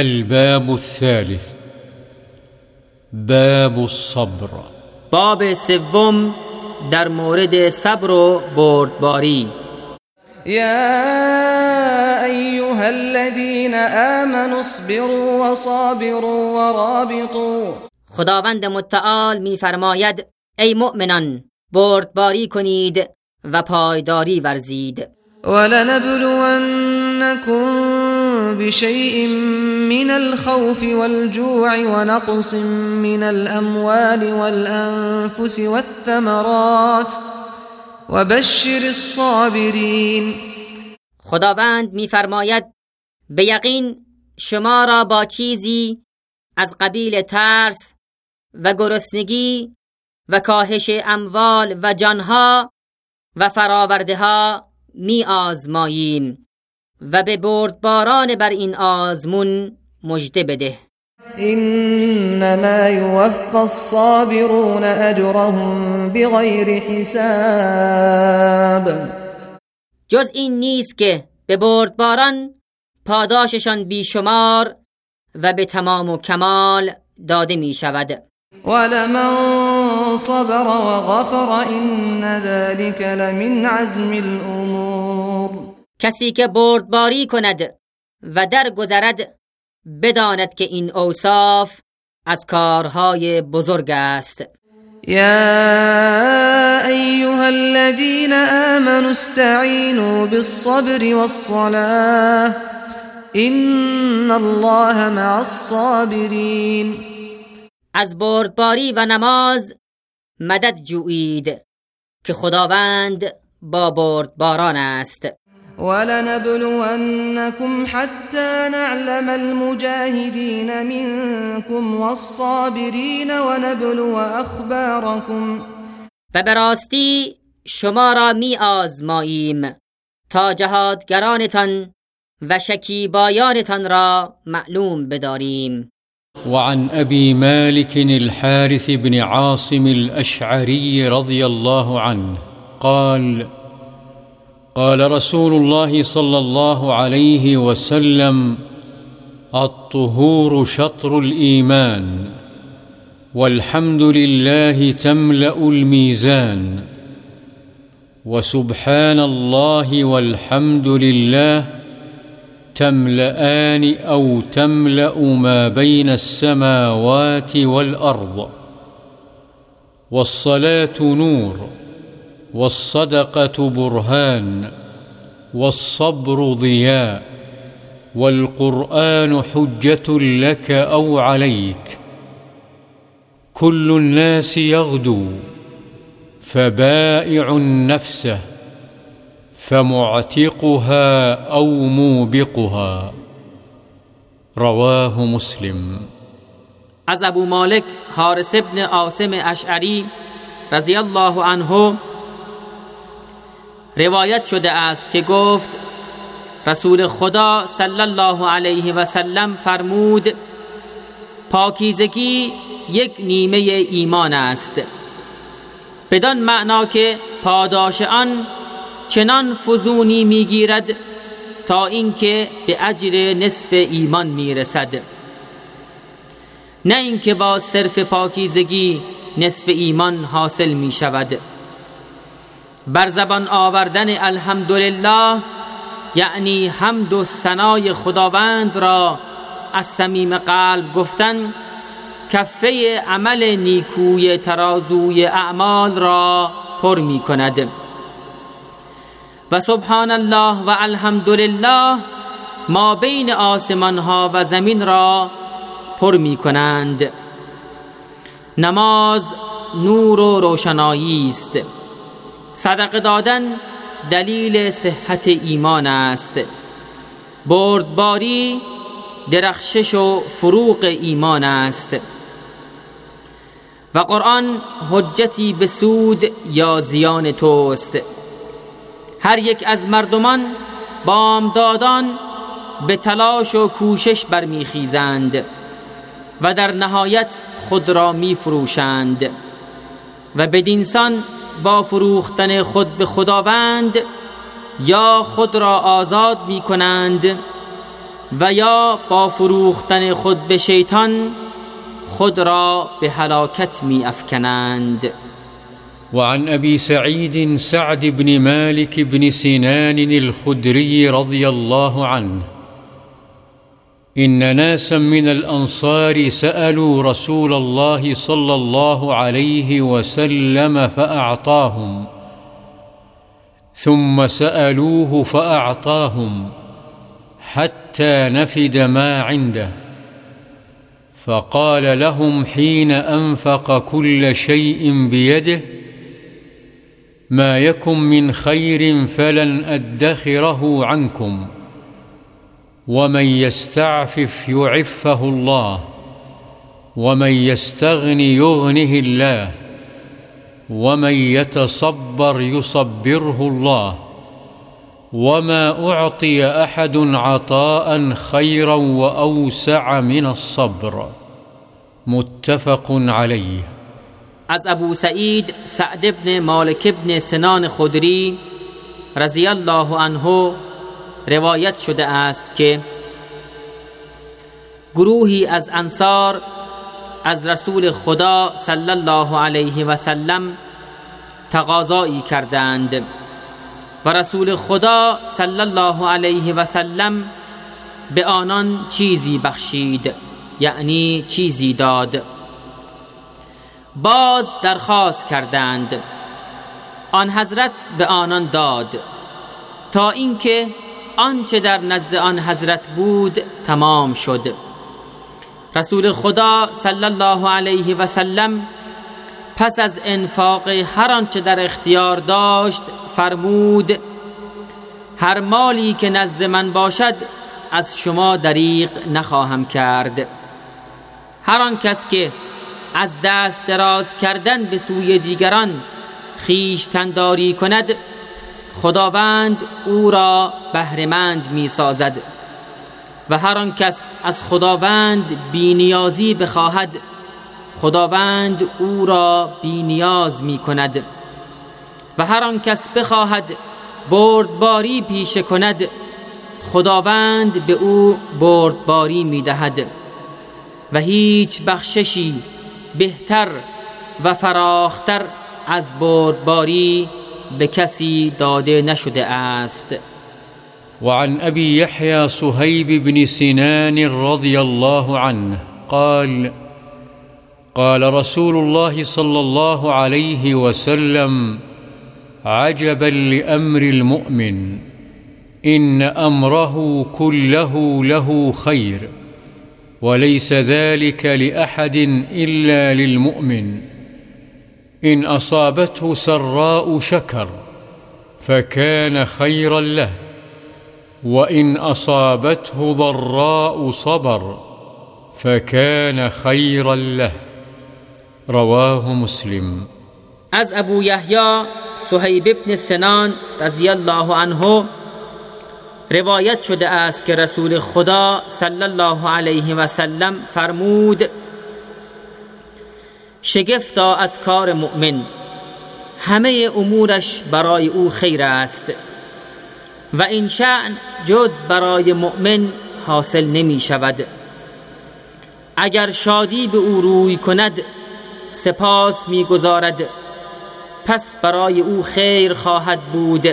الباب الثالث. باب الصبر. باب سوم در مورد صبر و بردباری. يا أيها الذين آمنوا اصبروا وصابروا ورابطوا. خداوند متعال میفرماید ای مؤمنان بردباری کنید و پایداری ورزید. ولنبلونكم بشيء من الخوف والجوع ونقص من الأموال والأنفس والثمرات. وبشر الصابرين. خداوند میفرماید به یقین شما را با چیزی از قبیل ترس و گرسنگی و کاهش اموال و جانها و فراورده ها می آزماییم و به بردباران بر این آزمون مژده بده. إنما يوفى الصابرون أجرهم بغير حساب. جز این نیست که به بردباران پاداششان بیشمار و به تمام و کمال داده می شود. ولمن صبر وغفر إن ذلك لمن عزم الأمور کسی که بردباری کند و درگذرد بداند که این اوصاف از کارهای بزرگ است. يا أيها الذين آمنوا استعينوا بالصبر والصلاة إن الله مع الصابرين از بردباری و نماز مدد جویید که خداوند با بردباران است. ولنبلونكم حتى نعلم المجاهدين منكم والصابرين ونبلو أخباركم. و به راستی شما را می آزماییم تا جهادگرانتان و شکیبایانتان را معلوم بداریم. وعن أبي مالك الحارث بن عاصم الأشعري رضي الله عنه قال قال رسول الله صلى الله عليه وسلم الطهور شطر الإيمان والحمد لله تملأ الميزان وسبحان الله والحمد لله تملأان أو تملأ ما بين السماوات والأرض والصلاة نور. والصدقة برهان والصبر ضياء والقرآن حجة لك أو عليك. كل الناس يغدو فبائع نفسه فمعتقها أو موبقها. رواه مسلم. از ابو مالک حارس ابن عاصم اشعری رضی الله عنه روایت شده است که گفت رسول خدا صلی الله علیه و سلم فرمود پاکیزگی یک نیمه ایمان است. بدان معنا که پاداش آن چنان فزونی می‌گیرد تا اینکه به اجر نصف ایمان می‌رسد. نه اینکه با صرف پاکیزگی نصف ایمان حاصل می شود بر زبان آوردن الحمدلله یعنی حمد و ثنای خداوند را از صمیم قلب گفتن کفه عمل نیکوی ترازوی اعمال را پر می کند. و سبحان الله و الحمدلله ما بین آسمان ها و زمین را پر می کنند. نماز نور و روشنایی است. صدقه دادن دلیل صحت ایمان است. بردباری درخشش و فروغ ایمان است. و قرآن حجتی به سود یا زیان توست. هر یک از مردمان بامدادان به تلاش و کوشش برمیخیزند و در نهایت خود را میفروشند و بدینسان با فروختن خود به خداوند یا خود را آزاد می کنند و یا با فروختن خود به شیطان خود را به هلاکت می افکنند وعن ابي سعيد سعد بن مالك بن سنان الخدري رضي الله عنه. إن ناسا من الأنصار سألوا رسول الله صلى الله عليه وسلم فأعطاهم ثم سألوه فأعطاهم حتى نفد ما عنده فقال لهم حين أنفق كل شيء بيده ما يكن من خير فلن أدخره عنكم. ومن يستعفف يعفه الله ومن يستغن يغنه الله ومن يتصبر يصبره الله وما أعطي أحد عطاء خيرا وأوسع من الصبر. متفق عليه. از ابو سعید سعد ابن مالک ابن سنان خدری رضی الله عنه روایت شده است که گروهی از انصار از رسول خدا صلی الله علیه و سلم تقاضایی کردند و رسول خدا صلی الله علیه و سلم به آنان چیزی بخشید یعنی چیزی داد. باز درخواست کردند آن حضرت به آنان داد تا اینکه آنچه در نزد آن حضرت بود تمام شد. رسول خدا صلی الله علیه و سلم پس از انفاق هر آنچه در اختیار داشت فرمود هر مالی که نزد من باشد از شما دریق نخواهم کرد. هر آن کس که از دست دراز کردن به سوی دیگران خیش تنداری کند خداوند او را بهرهمند می سازد و هر آن کس از خداوند بینیازی بخواهد خداوند او را بینیاز می کند و هر آن کس بخواهد بردباری پیشه کند خداوند به او بردباری می دهد و هیچ بخششی بهتر و فراختر از بردباری کسی داده نشده است. وعن أبي يحيى صهيب بن سنان رضي الله عنه قال قال رسول الله صلى الله عليه وسلم عجبا لأمر المؤمن إن أمره كله له خير وليس ذلك لأحد إلا للمؤمن. إن أصابته سراء شكر فكان خيرا له وإن أصابته ضراء صبر فكان خيرا له. رواه مسلم. از ابو یحیی صهیب ابن سنان رضی الله عنه روایت شده است که رسول خدا صلی الله علیه و سلم فرمود شگفتا از کار مؤمن. همه امورش برای او خیر است. و این شأن جز برای مؤمن حاصل نمی شود. اگر شادی به او روی کند سپاس می‌گذارد پس برای او خیر خواهد بود.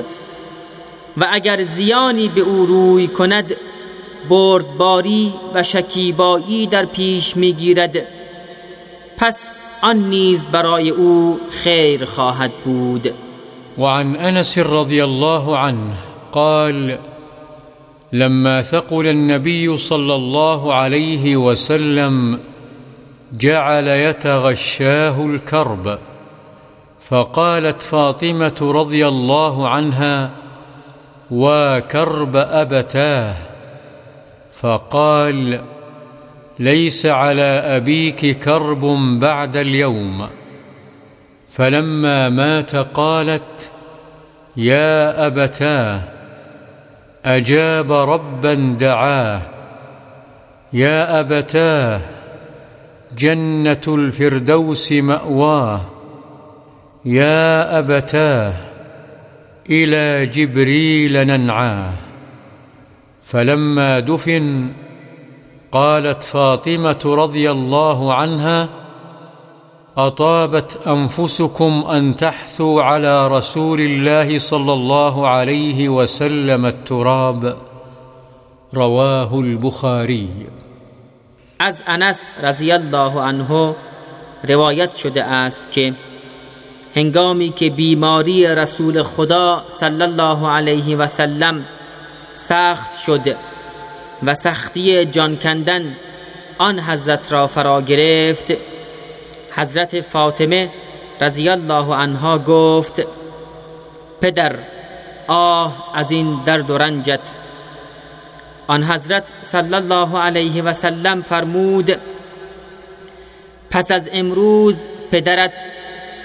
و اگر زیانی به او روی کند بردباری و شکیبایی در پیش می‌گیرد پس آن نیز برای أو خیر خواهد بود. وعن انس رضي الله عنه قال لما ثقل النبي صلى الله عليه وسلم جعل يتغشاه الكرب فقالت فاطمة رضي الله عنها وكرب أبتاه؟ فقال ليس على أبيك كرب بعد اليوم. فلما مات قالت يا أبتاه أجاب ربا دعاه يا أبتاه جنة الفردوس مأواه يا أبتاه إلى جبريل ننعاه. فلما دفن قالت فاطمة رضي الله عنها أطابت أنفسكم أن تحثوا على رسول الله صلى الله عليه وسلم التراب. رواه البخاري. از انس رضی الله عنه روایت شده است که هنگامی که بیماری رسول خدا صلی الله علیه و سلم سخت شد و سختی جان کندن آن حضرت را فرا گرفت. حضرت فاطمه رضی الله عنها گفت پدر آه از این درد و رنجت. آن حضرت صلی الله علیه و سلم فرمود پس از امروز پدرت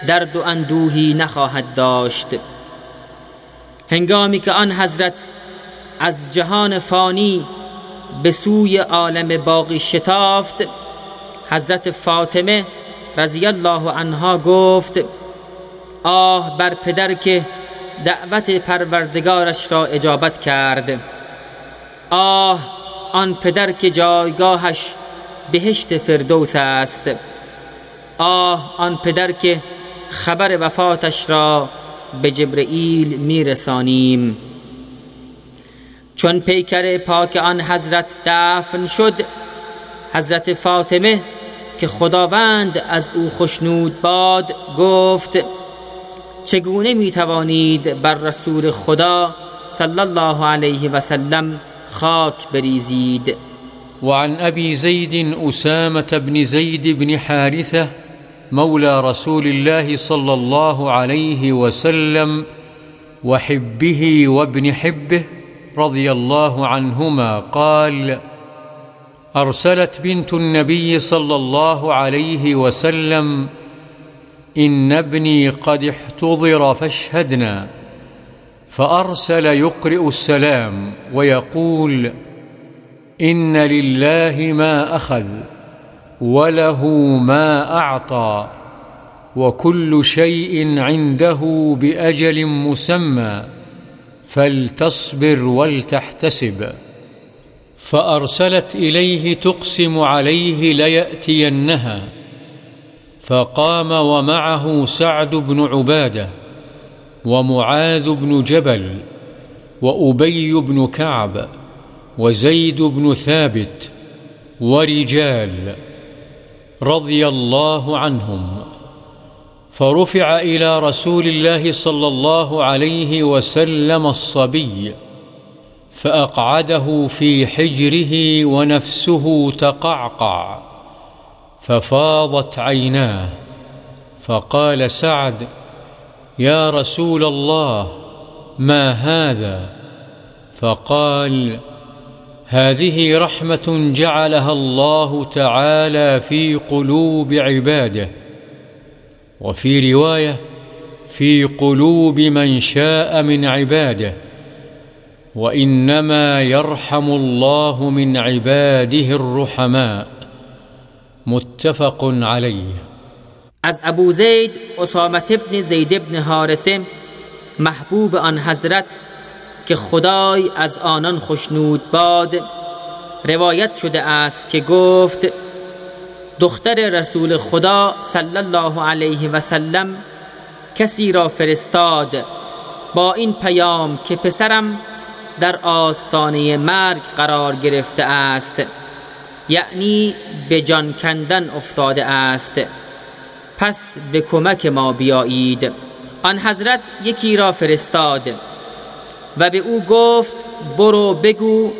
درد و اندوهی نخواهد داشت. هنگامی که آن حضرت از جهان فانی به سوی عالم باقی شتافت حضرت فاطمه رضی الله عنها گفت آه بر پدر که دعوت پروردگارش را اجابت کرد. آه آن پدر که جایگاهش بهشت فردوس است. آه آن پدر که خبر وفاتش را به جبرئیل میرسانیم. چون پیکر پاک آن حضرت دفن شد حضرت فاطمه که خداوند از او خشنود باد گفت چگونه می توانید بر رسول خدا صلی الله علیه و سلم خاک بریزید؟ وعن ابي زيد اسامه بن زيد بن حارثه مولى رسول الله صلى الله عليه وسلم وحبه وابن حبه رضي الله عنهما قال أرسلت بنت النبي صلى الله عليه وسلم إن ابني قد احتضر فاشهدنا فأرسل يقرئ السلام ويقول إن لله ما أخذ وله ما أعطى وكل شيء عنده بأجل مسمى. فلتصبر ولتحتسب. فأرسلت إليه تقسم عليه ليأتينها. فقام ومعه سعد بن عبادة ومعاذ بن جبل وأبي بن كعب وزيد بن ثابت ورجال رضي الله عنهم. فرفع إلى رسول الله صلى الله عليه وسلم الصبي فأقعده في حجره ونفسه تقعقع ففاضت عيناه فقال سعد يا رسول الله ما هذا؟ فقال هذه رحمة جعلها الله تعالى في قلوب عباده وفي روايه في قلوب من شاء من عباده وانما يرحم الله من عباده الرحماء. متفق عليه. از ابو زید اسامت ابن زید ابن حارسه محبوب آن حضرت که خدای از آنان خشنود باد روایت شده است که گفت دختر رسول خدا صلی الله علیه و سلم کسی را فرستاد با این پیام که پسرم در آستانه مرگ قرار گرفته است یعنی به جان کندن افتاده است. پس به کمک ما بیایید. آن حضرت یکی را فرستاد و به او گفت برو بگو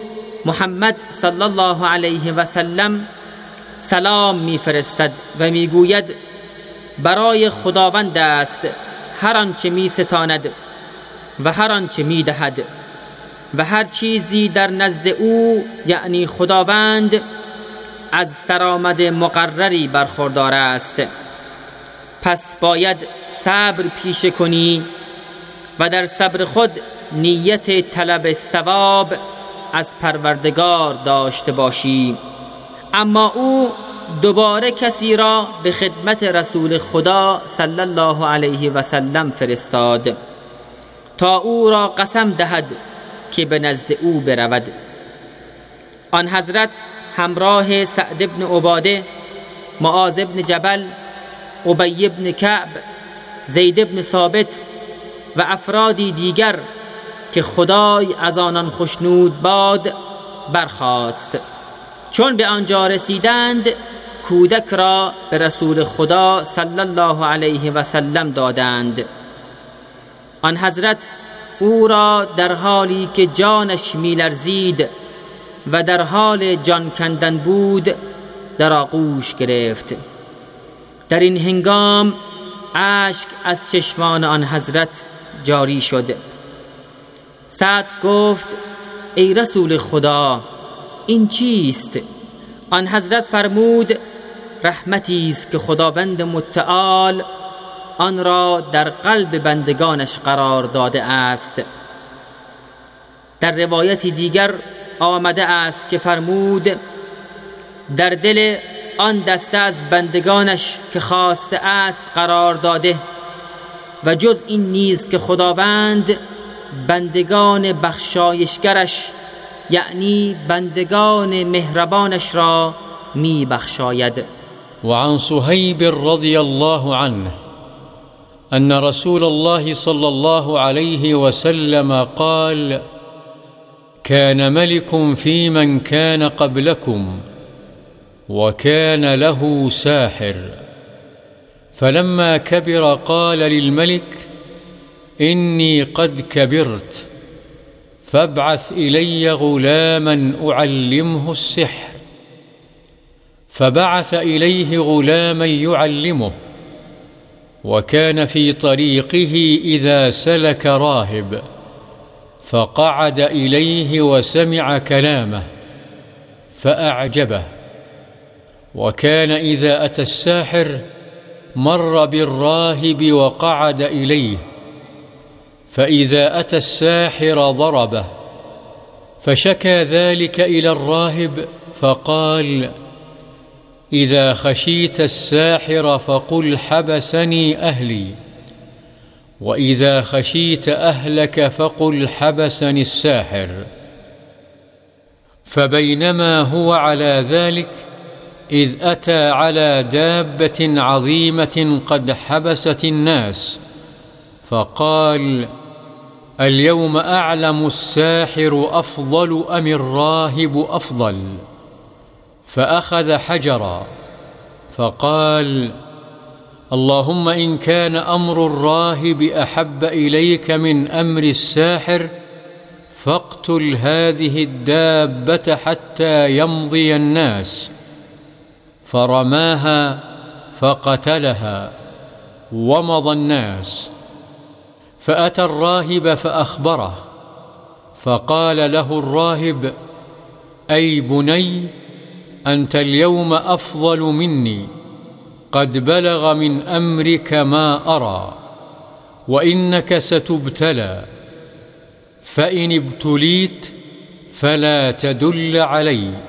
محمد صلی الله علیه و سلم سلام میفرستد و می‌گوید برای خداوند است هر آنچه می ستاند و هر آنچه می دهد و هر چیزی در نزد او یعنی خداوند از سرآمد مقرری برخوردار است. پس باید صبر پیشه کنی و در صبر خود نیت طلب ثواب از پروردگار داشته باشی. اما او دوباره کسی را به خدمت رسول خدا صلی الله علیه و سلم فرستاد تا او را قسم دهد که به نزد او برود. آن حضرت همراه سعد بن عباده معاذ بن جبل ابی بن کعب زید بن ثابت و افرادی دیگر که خدای از آنان خشنود باد برخاست. چون به آنجا رسیدند کودک را به رسول خدا صلی الله علیه و سلم دادند. آن حضرت او را در حالی که جانش میلرزید و در حال جان کندن بود در آغوش گرفت. در این هنگام اشک از چشمان آن حضرت جاری شد. سعد گفت ای رسول خدا این چیست؟ آن حضرت فرمود رحمتی است که خداوند متعال آن را در قلب بندگانش قرار داده است. در روایتی دیگر آمده است که فرمود در دل آن دسته از بندگانش که خواسته است قرار داده و جز این نیز که خداوند بندگان بخشایشگرش یعنی بندگان مهربانش را می بخشاید وعن صهيب رضي الله عنه ان رسول الله صلى الله عليه وسلم قال كان ملك في من كان قبلكم وكان له ساحر. فلما كبر قال للملك اني قد كبرت فابعث إلي غلاما أعلمه السحر. فبعث إليه غلاما يعلمه وكان في طريقه إذا سلك راهب فقعد إليه وسمع كلامه فأعجبه. وكان إذا أتى الساحر مر بالراهب وقعد إليه فإذا أتى الساحر ضربه فشكى ذلك إلى الراهب فقال إذا خشيت الساحر فقل حبسني أهلي وإذا خشيت أهلك فقل حبسني الساحر. فبينما هو على ذلك إذ أتى على دابة عظيمة قد حبست الناس فقال اليوم أعلم الساحر أفضل أم الراهب أفضل؟ فأخذ حجرا فقال اللهم إن كان أمر الراهب أحب إليك من أمر الساحر فاقتل هذه الدابة حتى يمضي الناس. فرماها فقتلها ومضى الناس. فأتى الراهب فأخبره فقال له الراهب أي بني أنت اليوم أفضل مني قد بلغ من أمرك ما أرى وإنك ستبتلى فإن ابتليت فلا تدل علي.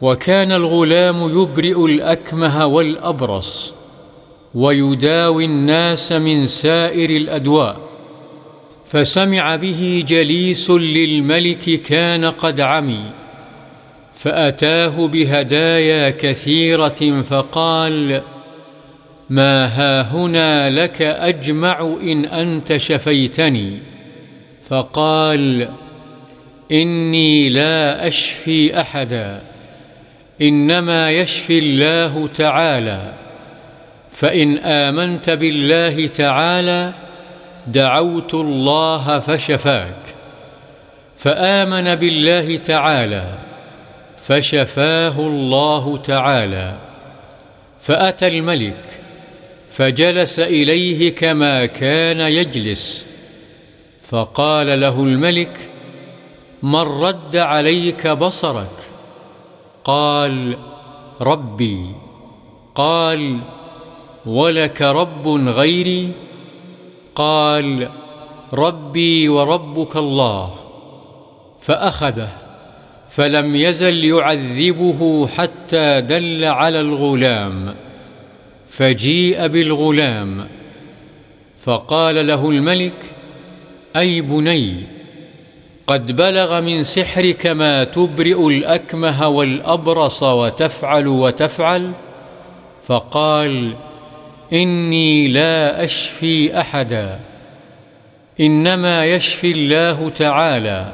وكان الغلام يبرئ الأكمه والأبرص ويداوي الناس من سائر الأدواء. فسمع به جليس للملك كان قد عمي. فأتاه بهدايا كثيرة فقال ما هاهنا لك أجمع إن أنت شفيتني. فقال إني لا أشفي أحدا. إنما يشفي الله تعالى. فإن آمنت بالله تعالى دعوت الله فشفاك. فآمن بالله تعالى فشفاه الله تعالى. فأتى الملك فجلس إليه كما كان يجلس. فقال له الملك من رد عليك بصرك؟ قال ربي. قال ولك رب غيري؟ قال ربي وربك الله. فأخذه فلم يزل يعذبه حتى دل على الغلام. فجيء بالغلام فقال له الملك أي بني قد بلغ من سحرك ما تبرئ الأكمه والأبرص وتفعل وتفعل؟ فقال إني لا أشفي أحدا. إنما يشفي الله تعالى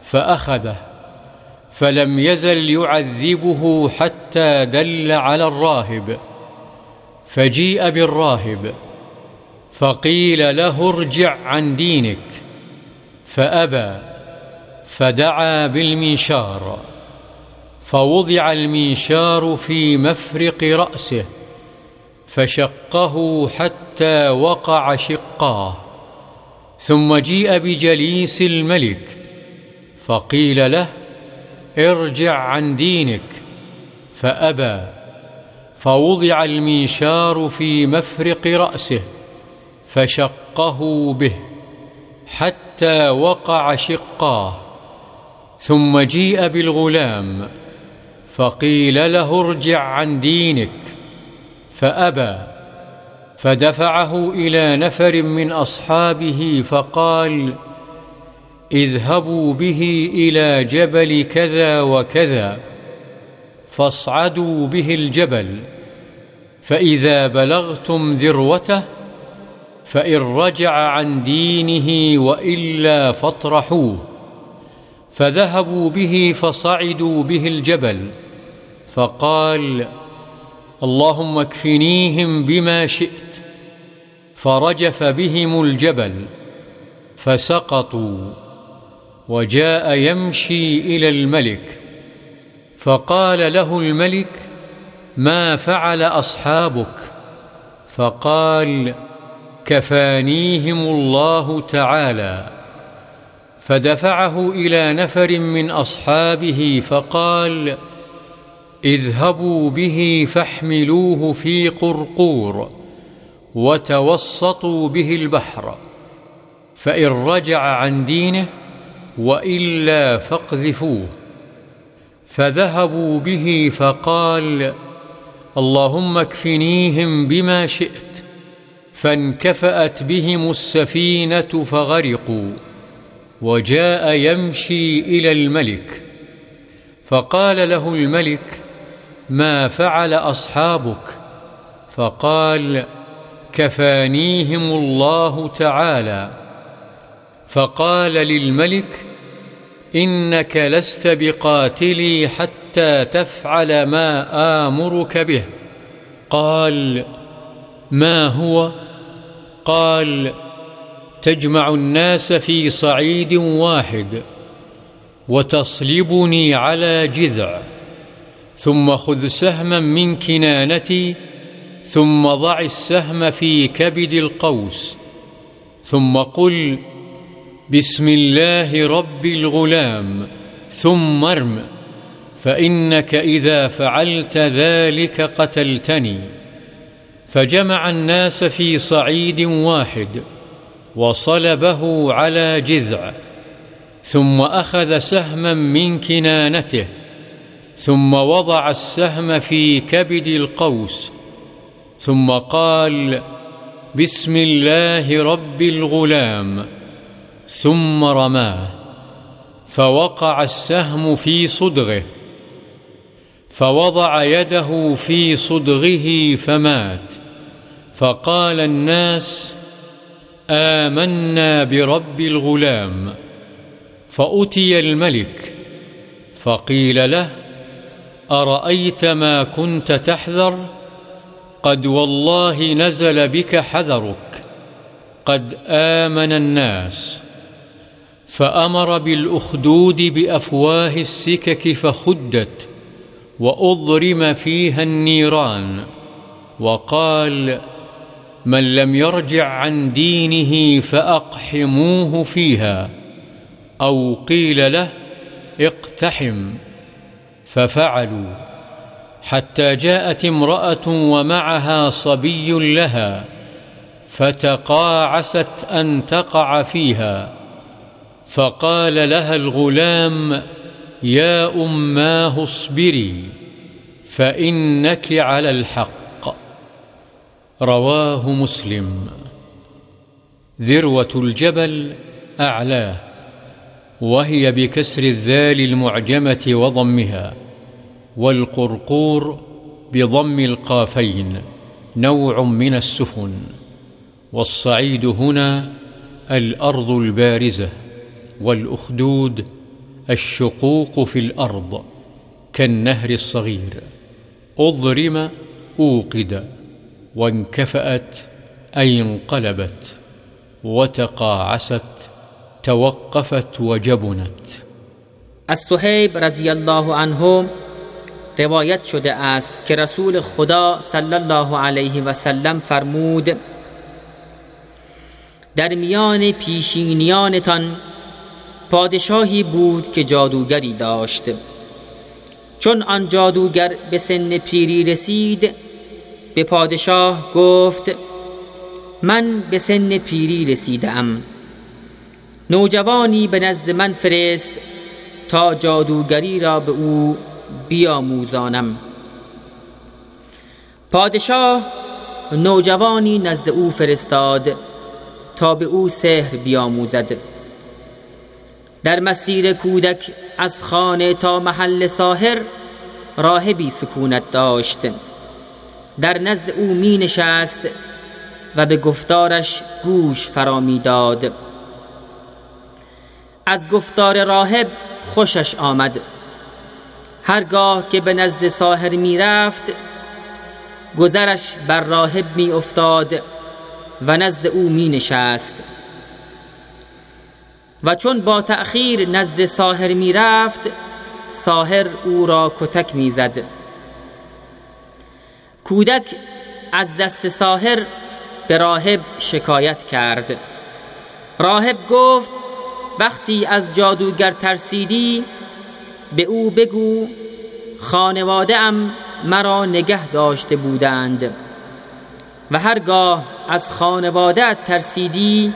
فأخذه فلم يزل يعذبه حتى دل على الراهب فجيء بالراهب فقيل له ارجع عن دينك فأبى فدعا بالمنشار فوضع المنشار في مفرق رأسه. فشقه حتى وقع شقاه ثم جيء بجليس الملك فقيل له ارجع عن دينك. فأبى فوضع المنشار في مفرق رأسه فشقه به حتى وقع شقاه ثم جيء بالغلام فقيل له ارجع عن دينك. فأبى فدفعه إلى نفر من أصحابه فقال اذهبوا به إلى جبل كذا وكذا فاصعدوا به الجبل فإذا بلغتم ذروته فإن رجع عن دينه وإلا فاطرحوه. فذهبوا به فصعدوا به الجبل فقال اللهم اكفنيهم بما شئت. فرجف بهم الجبل فسقطوا وجاء يمشي إلى الملك فقال له الملك ما فعل أصحابك؟ فقال كفانيهم الله تعالى. فدفعه إلى نفر من أصحابه فقال اذهبوا به فاحملوه في قرقور وتوسطوا به البحر فإن رجع عن دينه وإلا فاقذفوه فذهبوا به فقال اللهم اكفنيهم بما شئت فانكفأت بهم السفينة فغرقوا وجاء يمشي إلى الملك فقال له الملك ما فعل أصحابك فقال كفانيهم الله تعالى فقال للملك إنك لست بقاتلي حتى تفعل ما آمرك به قال ما هو؟ قال تجمع الناس في صعيد واحد وتصلبني على جذع ثم خذ سهما من كنانتي ثم ضع السهم في كبد القوس ثم قل بسم الله رب الغلام ثم ارم فإنك إذا فعلت ذلك قتلتني. فجمع الناس في صعيد واحد وصلبه على جذع ثم أخذ سهما من كنانته ثم وضع السهم في كبد القوس ثم قال بسم الله رب الغلام ثم رماه فوقع السهم في صدغه فوضع يده في صدغه فمات فقال الناس آمنا برب الغلام فأتي الملك فقيل له أرأيت ما كنت تحذر؟ قد والله نزل بك حذرك. قد آمن الناس. فأمر بالأخدود بأفواه السكك فخدت وأضرم فيها النيران. وقال من لم يرجع عن دينه فأقحموه فيها أو قيل له اقتحم. ففعلوا حتى جاءت امرأة ومعها صبي لها فتقاعست أن تقع فيها. فقال لها الغلام يا أماه اصبري فإنك على الحق. رواه مسلم. ذروة الجبل أعلاه. وهي بكسر الذال المعجمة وضمها والقرقور بضم القافين نوع من السفن والصعيد هنا الأرض البارزة والأخدود الشقوق في الأرض كالنهر الصغير أضرم أوقد وانكفأت أي انقلبت وتقاعست توقفت وجبنت. از صحیب رضی الله عنه روایت شده است که رسول خدا صلی الله علیه و سلم فرمود در میان پیشینیانتان پادشاهی بود که جادوگری داشت. چون آن جادوگر به سن پیری رسید به پادشاه گفت من به سن پیری رسیدم. نوجوانی به نزد من فرست تا جادوگری را به او بیاموزانم. پادشاه نوجوانی نزد او فرستاد تا به او سحر بیاموزد. در مسیر کودک از خانه تا محل ساهر راهبی سکونت داشت. در نزد او می نشست و به گفتارش گوش فرامی داد از گفتار راهب خوشش آمد. هرگاه که به نزد ساهر می رفت گذرش بر راهب می افتاد و نزد او می نشست و چون با تأخیر نزد ساهر می رفت ساهر او را کتک می زد کودک از دست ساهر به راهب شکایت کرد. راهب گفت وقتی از جادوگر ترسیدی به او بگو خانواده ام مرا نگه داشته بودند. و هرگاه از خانواده ترسیدی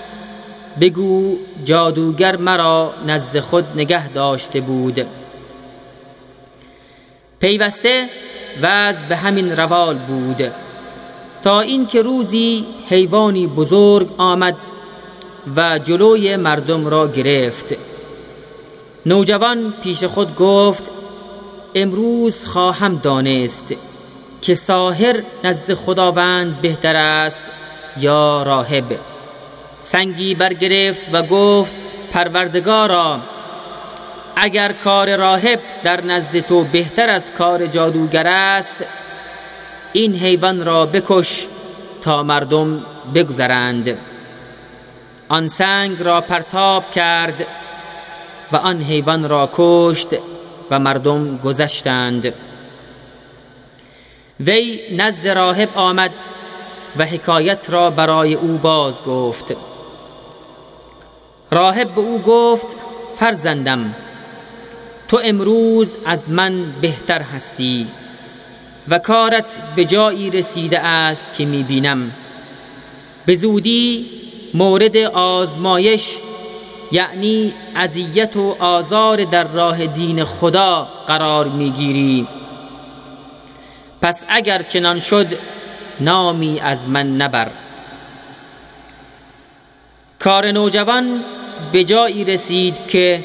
بگو جادوگر مرا نزد خود نگه داشته بود. پیوسته وز به همین روال بود. تا اینکه روزی حیوانی بزرگ آمد و جلوی مردم را گرفت. نوجوان پیش خود گفت امروز خواهم دانست که ساهر نزد خداوند بهتر است یا راهب. سنگی برگرفت و گفت پروردگارا اگر کار راهب در نزد تو بهتر از کار جادوگر است این حیوان را بکش تا مردم بگذرند. آن سنگ را پرتاب کرد و آن حیوان را کشت و مردم گذشتند. وی نزد راهب آمد و حکایت را برای او باز گفت. راهب به او گفت فرزندم تو امروز از من بهتر هستی و کارت به جایی رسیده است که می‌بینم. به زودی مورد آزمایش یعنی اذیت و آزار در راه دین خدا قرار می‌گیری پس اگر چنان شد نامی از من نبر. کار نوجوان به جایی رسید که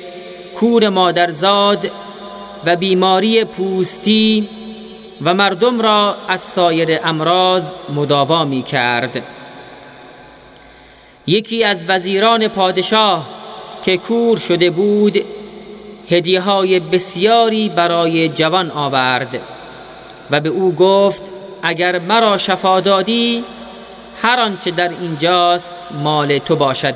کور مادرزاد و بیماری پوستی و مردم را از سایر امراض مداوا می کرد یکی از وزیران پادشاه که کور شده بود هدیه های بسیاری برای جوان آورد و به او گفت اگر مرا شفا دادی هر آنچه در اینجاست مال تو باشد.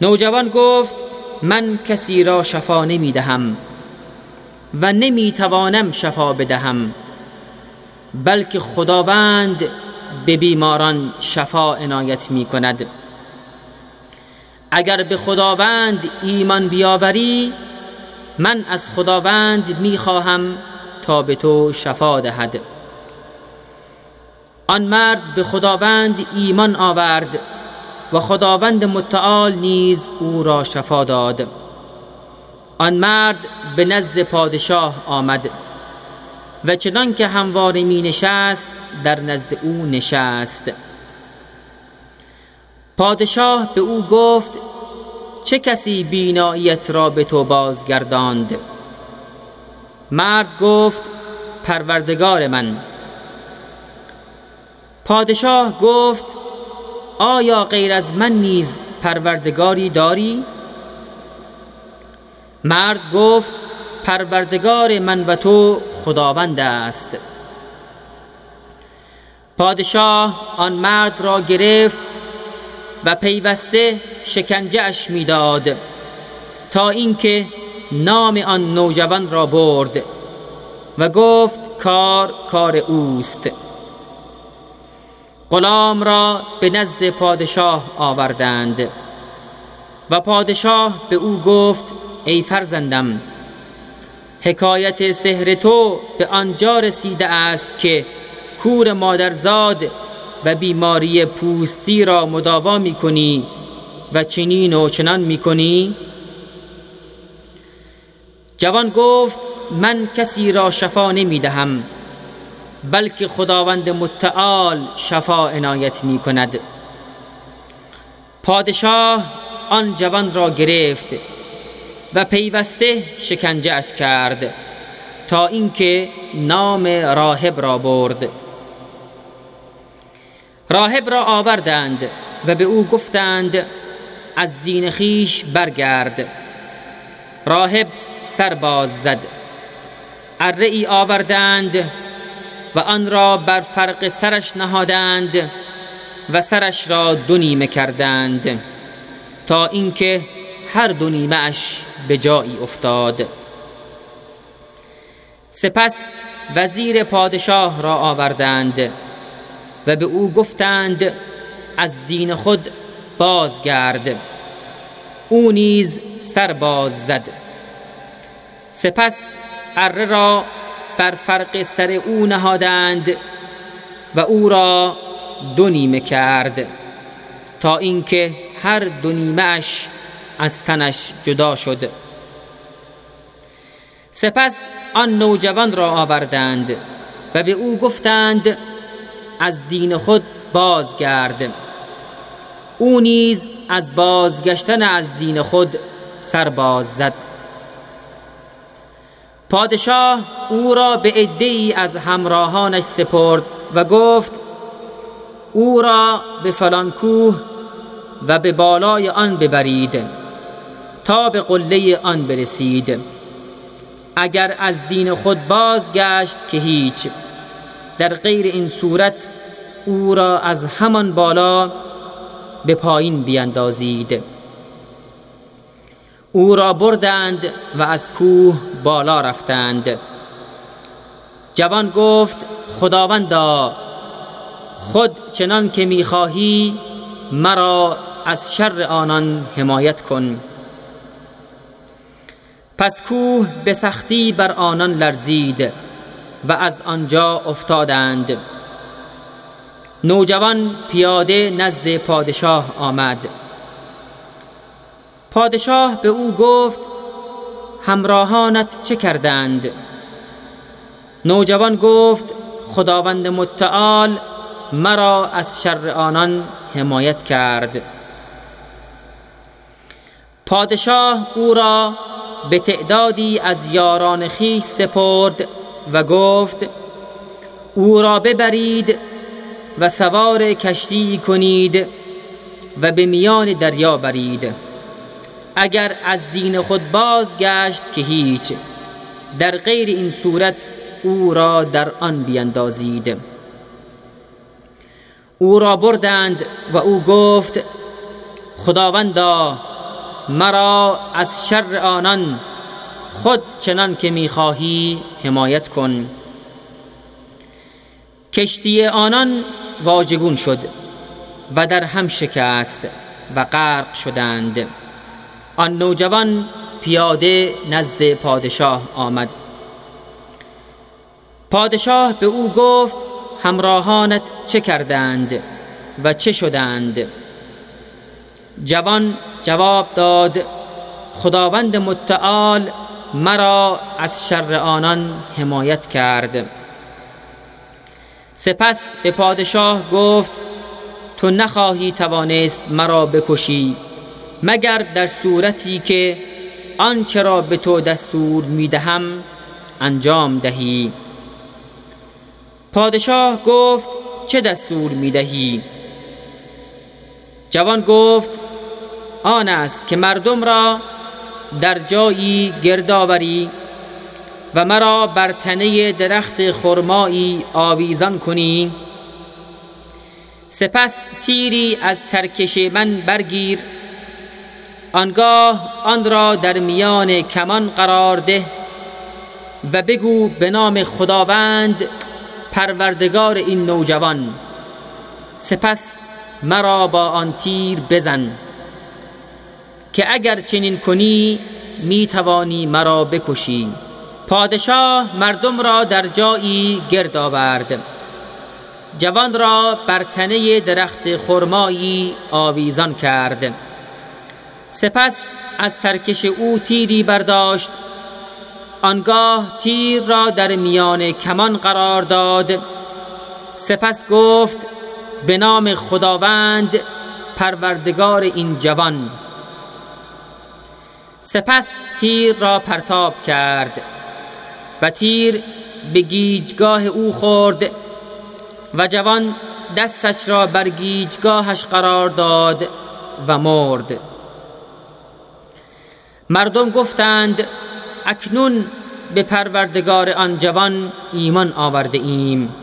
نوجوان گفت من کسی را شفا نمی دهم و نمی توانم شفا بدهم بلکه خداوند به بیماران شفا عنایت می کند اگر به خداوند ایمان بیاوری من از خداوند می خواهم تا به تو شفا دهد. آن مرد به خداوند ایمان آورد و خداوند متعال نیز او را شفا داد. آن مرد به نزد پادشاه آمد. و چنان که همواره می نشست در نزد او نشست. پادشاه به او گفت چه کسی بیناییت را به تو بازگرداند؟ مرد گفت پروردگار من. پادشاه گفت آیا غیر از من نیز پروردگاری داری؟ مرد گفت پروردگار من و تو خداوند است. پادشاه آن مرد را گرفت و پیوسته شکنجهش می‌داد تا اینکه نام آن نوجوان را برد و گفت کار کار اوست. غلام را به نزد پادشاه آوردند و پادشاه به او گفت ای فرزندم حکایت سحر تو به آنجا رسیده است که کور مادرزاد و بیماری پوستی را مداوا می کنی و چنین و چنان می کنی جوان گفت من کسی را شفا نمی دهم بلکه خداوند متعال شفا عنایت می کند پادشاه آن جوان را گرفت. و پیوسته شکنجه اش کرد تا اینکه نام راهب را برد. راهب را آوردند و به او گفتند از دین خیش برگرد. راهب سر باز زد. اره ای آوردند و آن را بر فرق سرش نهادند و سرش را دو نیمه کردند تا اینکه هر دو نیمه اش به جایی افتاد. سپس وزیر پادشاه را آوردند و به او گفتند از دین خود بازگرد. او نیز سر باز زد. سپس اره را بر فرق سر او نهادند و او را دو نیمه کرد تا اینکه هر دو از تنش جدا شد. سپس آن نوجوان را آوردند و به او گفتند از دین خود بازگرد. او نیز از بازگشتن از دین خود سر باز زد. پادشاه او را به عدهای از همراهانش سپرد و گفت او را به فلان کوه و به بالای آن ببرید. تا به قله آن برسید. اگر از دین خود بازگشت که هیچ در غیر این صورت او را از همان بالا به پایین بیندازید. او را بردند و از کوه بالا رفتند. جوان گفت خداوندا خود چنان که می‌خواهی مرا از شر آنان حمایت کن. پس کوه به سختی بر آنان لرزید و از آنجا افتادند. نوجوان پیاده نزد پادشاه آمد. پادشاه به او گفت همراهانت چه کردند؟ نوجوان گفت خداوند متعال مرا از شر آنان حمایت کرد. پادشاه او را به تعدادی از یاران خیش سپرد و گفت او را ببرید و سوار کشتی کنید و به میان دریا برید. اگر از دین خود بازگشت که هیچ در غیر این صورت او را در آن بیندازید. او را بردند و او گفت خداوندا مرا از شر آنان خود چنان که می‌خواهی حمایت کن. کشتی آنان واجگون شد و در هم شکست و غرق شدند. آن نوجوان پیاده نزد پادشاه آمد. پادشاه به او گفت همراهانت چه کردند و چه شدند؟ جوان جواب داد خداوند متعال مرا از شر آنان حمایت کرد. سپس به پادشاه گفت تو نخواهی توانست مرا بکشی مگر در صورتی که آنچه را به تو دستور می‌دهم انجام دهی. پادشاه گفت چه دستور می‌دهی؟ جوان گفت آن است که مردم را در جایی گردآوری و مرا بر تنه درخت خرمایی آویزان کنی. سپس تیری از ترکش من برگیر. آنگاه آن را در میان کمان قرار ده و بگو به نام خداوند پروردگار این نوجوان. سپس مرا با آن تیر بزن. که اگر چنین کنی می توانی مرا بکشی. پادشاه مردم را در جایی گرد آورد. جوان را بر تنه درخت خرمایی آویزان کرد. سپس از ترکش او تیری برداشت. آنگاه تیر را در میان کمان قرار داد. سپس گفت به نام خداوند پروردگار این جوان. سپس تیر را پرتاب کرد و تیر به گیجگاه او خورد و جوان دستش را بر گیجگاهش قرار داد و مرد. مردم گفتند اکنون به پروردگار آن جوان ایمان آورده ایم.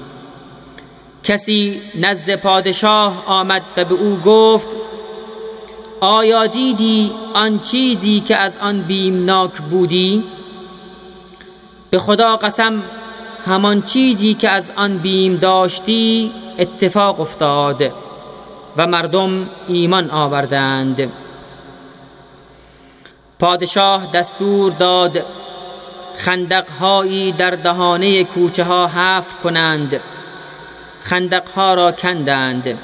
کسی نزد پادشاه آمد و به او گفت آیا دیدی آن چیزی که از آن بیمناک بودی؟ به خدا قسم همان چیزی که از آن بیم داشتی اتفاق افتاد و مردم ایمان آوردند. پادشاه دستور داد خندقهایی در دهانه کوچه ها حفر کنند. خندقها را کندند.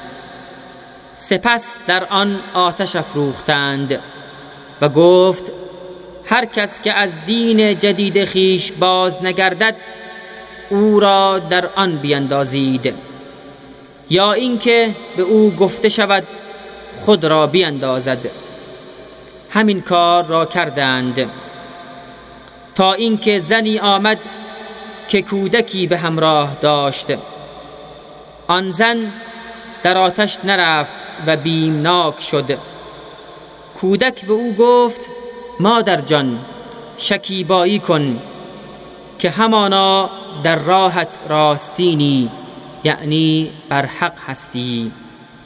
سپس در آن آتش افروختند و گفت هر کس که از دین جدید خیش باز نگردد او را در آن بیندازید. یا اینکه به او گفته شود خود را بیندازد. همین کار را کردند. تا اینکه زنی آمد که کودکی به همراه داشت. آن زن در آتش نرفت و بیمناک شد. کودک به او گفت مادر جان شکیبایی کن که همانا در راحت راستینی یعنی بر حق هستی.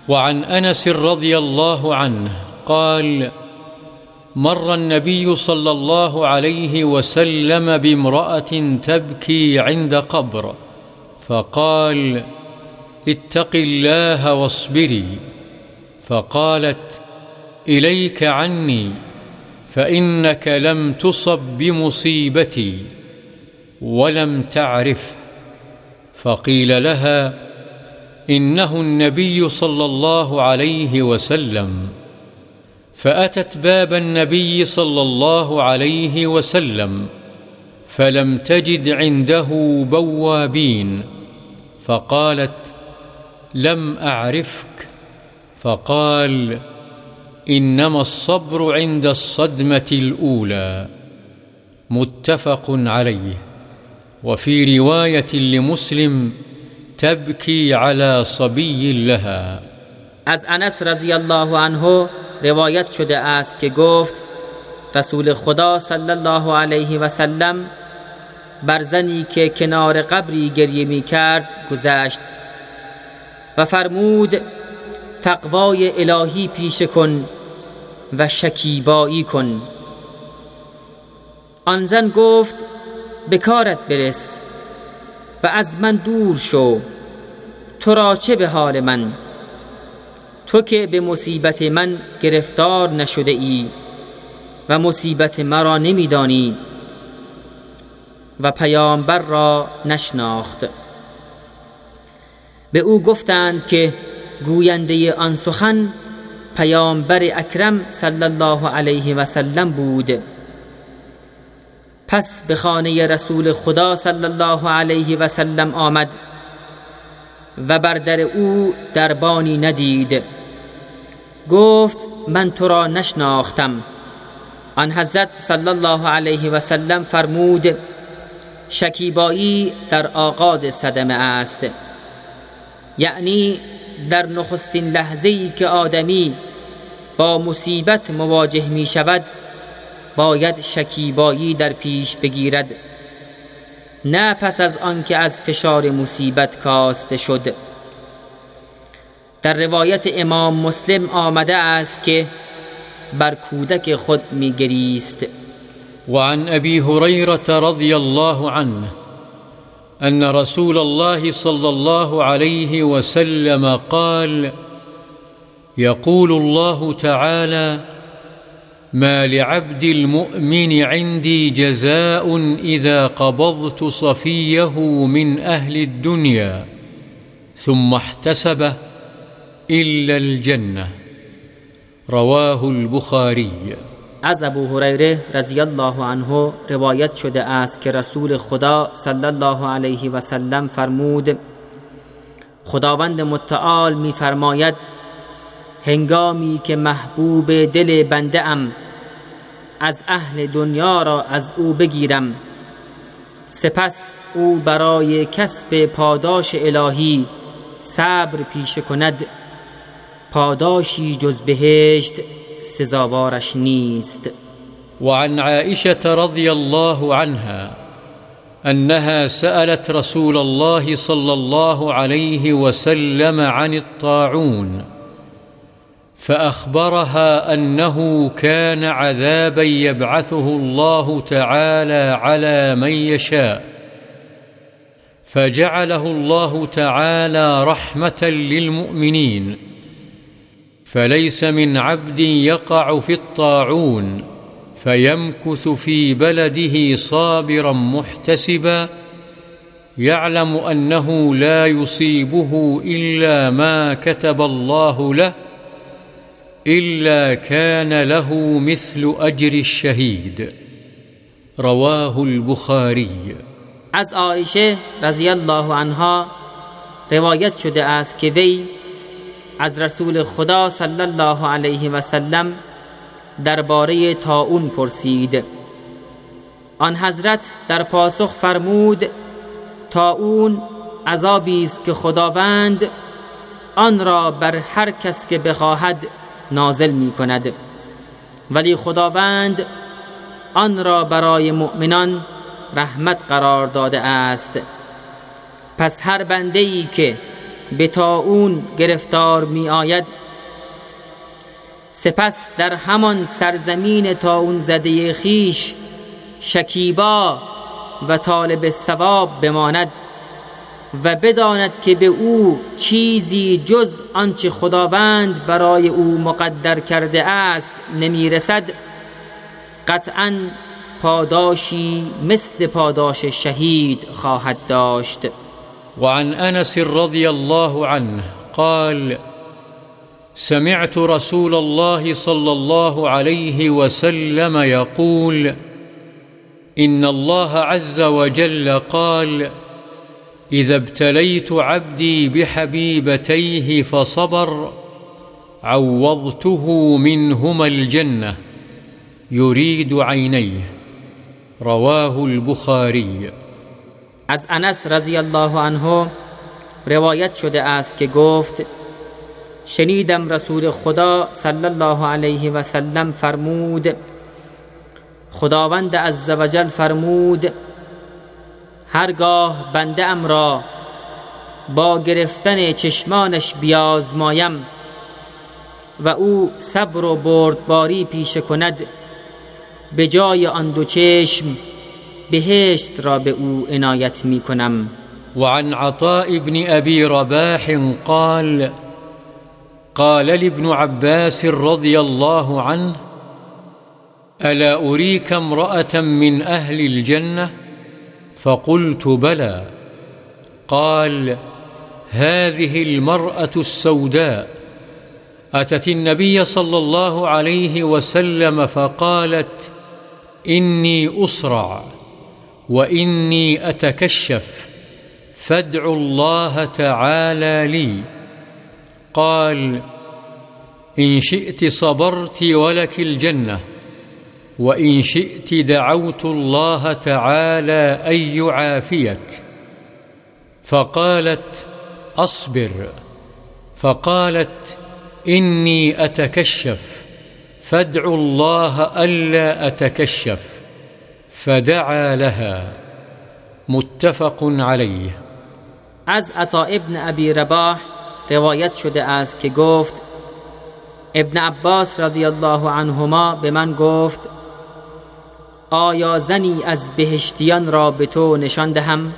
وعن انس رضي الله عنه قال مر النبي صلى الله عليه وسلم بامراه تبكي عند قبر. فقال اتق الله واصبري. فقالت إليك عني فإنك لم تصب بمصيبتي ولم تعرف. فقيل لها إنه النبي صلى الله عليه وسلم. فأتت باب النبي صلى الله عليه وسلم فلم تجد عنده بوابين. فقالت لم أعرفك. فقال إنما الصبر عند الصدمة الأولى. متفق عليه. وفي رواية لمسلم تبكي على صبي لها. از انس رضی الله عنه روایت شده است که گفت رسول خدا صلی الله علیه و سلم بر زنی که کنار قبری گریه می کرد گذشت. و فرمود تقوای الهی پیش کن و شکیبایی کن. آن زن گفت به کارت برس و از من دور شو تو را چه به حال من؟ تو که به مصیبت من گرفتار نشده ای و مصیبت مرا نمیدانی و پیامبر را نشناخت. به او گفتند که گوینده آن سخن پیامبر اکرم صلی الله علیه و سلم بود. پس به خانه رسول خدا صلی الله علیه و سلم آمد و بر در او دربانی ندید. گفت من تو را نشناختم. آن حضرت صلی الله علیه و سلم فرمود شکیبایی در آغاز صدمه است. یعنی در نخستین لحظه ای که آدمی با مصیبت مواجه می شود باید شکیبایی در پیش بگیرد. نه پس از آنکه از فشار مصیبت کاسته شد. در روایت امام مسلم آمده است که بر کودک خود میگریست. وعن ابي هريره رضي الله عنه أن رسول الله صلى الله عليه وسلم قال يقول الله تعالى ما لعبد المؤمن عندي جزاء إذا قبضت صفيه من أهل الدنيا ثم احتسبه إلا الجنة. رواه البخاري. از ابو هریره رضی الله عنه روایت شده است که رسول خدا صلی الله علیه و سلم فرمود خداوند متعال میفرماید هنگامی که محبوب دل بنده ام از اهل دنیا را از او بگیرم سپس او برای کسب پاداش الهی صبر پیشه کند پاداشی جز بهشت سزاوارش نیست. وعن عائشة رضي الله عنها انها سألت رسول الله صلى الله عليه وسلم عن الطاعون فأخبرها انه كان عذابا يبعثه الله تعالى على من يشاء فجعله الله تعالى رحمة للمؤمنين فليس من عبد يقع في الطاعون فيمكث في بلده صابرا محتسبا يعلم أنه لا يصيبه إلا ما كتب الله له إلا كان له مثل أجر الشهيد. رواه البخاري. از عایشه رضی الله عنها روایت شده است که وی از رسول خدا صلی الله علیه و سلم درباره تاون پرسید. آن حضرت در پاسخ فرمود تاون عذابی است که خداوند آن را بر هر کس که بخواهد نازل می کند ولی خداوند آن را برای مؤمنان رحمت قرار داده است. پس هر بنده ای که به اون گرفتار می آید. سپس در همان سرزمین اون زده خیش شکیبا و طالب ثواب بماند و بداند که به او چیزی جز آنچه خداوند برای او مقدر کرده است نمی‌رسد قطعا پاداشی مثل پاداش شهید خواهد داشت. وعن أنس رضي الله عنه قال سمعت رسول الله صلى الله عليه وسلم يقول إن الله عز وجل قال إذا ابتليت عبدي بحبيبتيه فصبر عوضته منهما الجنة يريد عينيه. رواه البخاري. از انس رضی الله عنه روایت شده است که گفت شنیدم رسول خدا صلی الله علیه و سلم فرمود خداوند عزوجل فرمود هرگاه بنده ام را با گرفتن چشمانش بیازمایم و او صبر و بردباری پیشه کند به جای آن دو چشم بهشت را به أو عنایت می کنم. وعن عطاء بن ابي رباح قال قال لابن عباس رضي الله عنه الا أريك امرأة من أهل الجنة؟ فقلت بلى. قال هذه المرأة السوداء. أتت النبي صلى الله عليه وسلم فقالت إني أسرع. وإني أتكشف فادعوا الله تعالى لي. قال إن شئت صبرت ولك الجنة وإن شئت دعوت الله تعالى أن يعافيك. فقالت أصبر. فقالت إني أتكشف فادعوا الله ألا أتكشف. فدعا لها متفق عليه. از عطا ابن ابی رباح روایت شده است که گفت ابن عباس رضی الله عنهما به من گفت آیا زنی از بهشتیان را به تو نشان دهم؟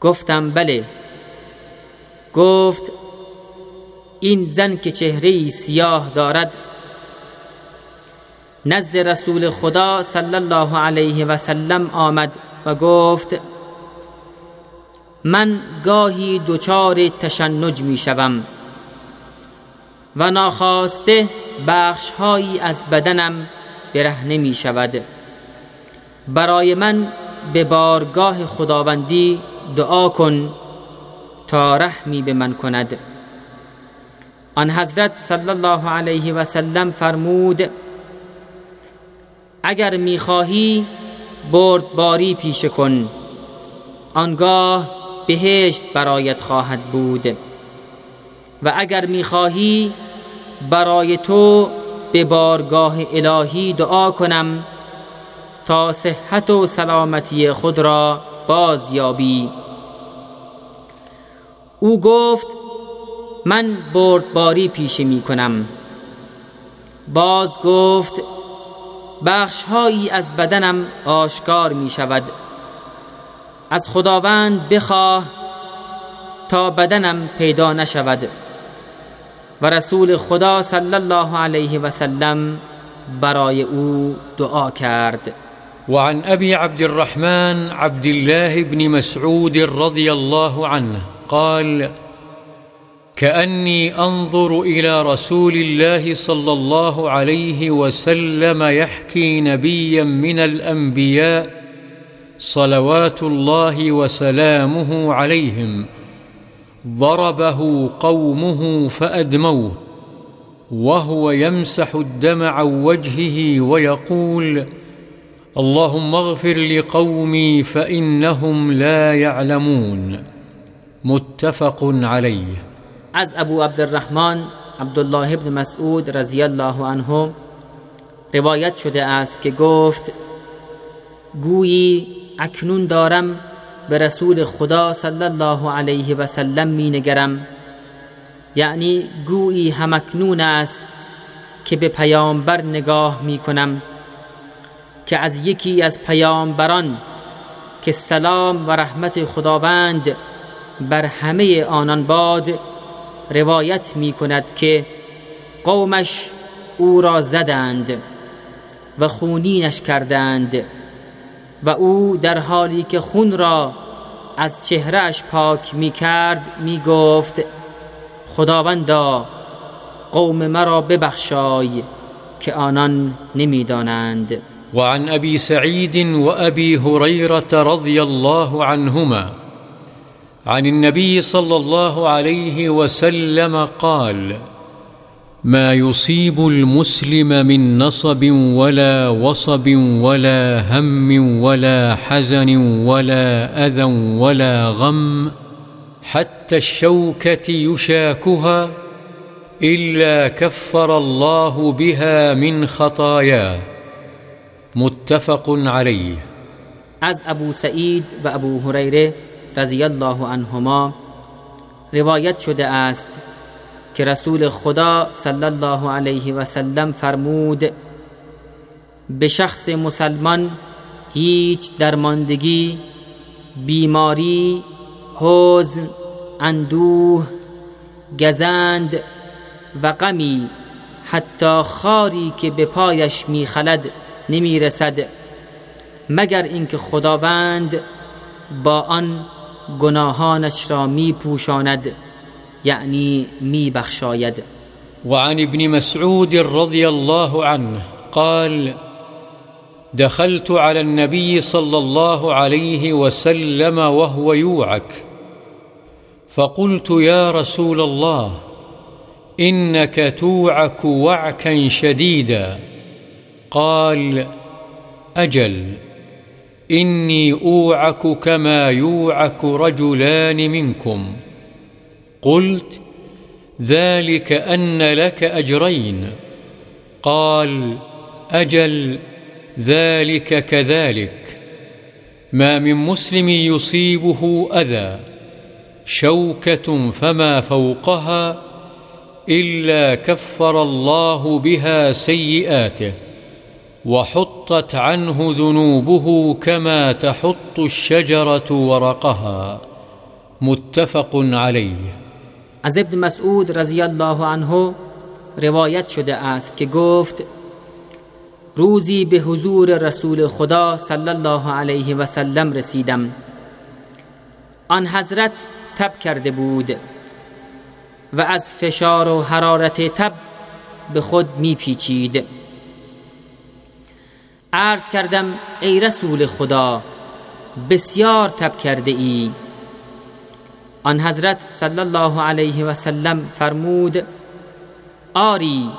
گفتم بله. گفت این زن که چهره سیاه دارد نزد رسول خدا صلی الله علیه و سلم آمد و گفت من گاهی دچار تشنج می شوم و ناخواسته بخشهایی از بدنم برهنه می شود. برای من به بارگاه خداوندی دعا کن تا رحمی به من کند. آن حضرت صلی الله علیه و سلم فرمود اگر می‌خواهی بردباری پیشه کن. آنگاه بهشت برایت خواهد بود. و اگر می‌خواهی برای تو به بارگاه الهی دعا کنم تا صحت و سلامتی خود را بازیابی او گفت من بردباری پیشه می کنم باز گفت بخشهایی از بدنم آشکار می شود از خداوند بخواه تا بدنم پیدا نشود. و رسول خدا صلی الله علیه و سلم برای او دعا کرد. وعن أبي عبد الرحمن عبد الله بن مسعود رضي الله عنه قال كأني أنظر إلى رسول الله صلى الله عليه وسلم يحكي نبيا من الأنبياء صلوات الله وسلامه عليهم. ضربه قومه فأدموه وهو يمسح الدم عن وجهه ويقول اللهم اغفر لقومي فإنهم لا يعلمون. متفق عليه. از ابو عبدالرحمن عبدالله بن مسعود رضی الله عنه روایت شده است که گفت گویی اکنون دارم به رسول خدا صلی الله علیه و سلم می نگرم یعنی گویی همکنون است که به پیامبر نگاه می کنم که از یکی از پیامبران که سلام و رحمت خداوند بر همه آنان باد روایت می کند که قومش او را زدند و خونینش کردند و او در حالی که خون را از چهرهش پاک می کرد می گفت خداوندا قوم مرا ببخشای که آنان نمی‌دانند. وعن ابي سعيد وابي هريره رضي الله عنهما عن النبي صلى الله عليه وسلم قال ما يصيب المسلم من نصب ولا وصب ولا هم ولا حزن ولا أذى ولا غم حتى الشوكة يشاكها إلا كفر الله بها من خطاياه متفق عليه. از ابو سعید و ابو هریره رضی الله عنهما روایت شده است که رسول خدا صلی الله علیه و سلم فرمود به شخص مسلمان هیچ درماندگی بیماری حزن اندوه گزند و غمی حتی خاری که به پایش میخلد نمی‌رسد مگر اینکه خداوند با آن گناهانش را می پوشاند یعنی می بخشاید وعن ابن مسعود رضي الله عنه قال دخلت على النبي صلى الله عليه وسلم وهو يوعك فقلت يا رسول الله إنك توعك وعكا شديدا. قال أجل. إني أوعك كما يوعك رجلان منكم. قلت ذلك أن لك أجرين. قال أجل ذلك كذلك. ما من مسلم يصيبه أذى شوكة فما فوقها إلا كفر الله بها سيئاته. وحطت عنه ذنوبه كما تحط الشجره ورقها. متفق عليه. از ابن مسعود رضی الله عنه روایت شده است که گفت روزی به حضور رسول خدا صلی الله علیه و سلم رسیدم. آن حضرت تب کرده بود و از فشار و حرارت تب به خود میپیچید. عرض کردم ای رسول خدا بسیار تب کرده ای. آن حضرت صلی الله علیه و سلم فرمود آری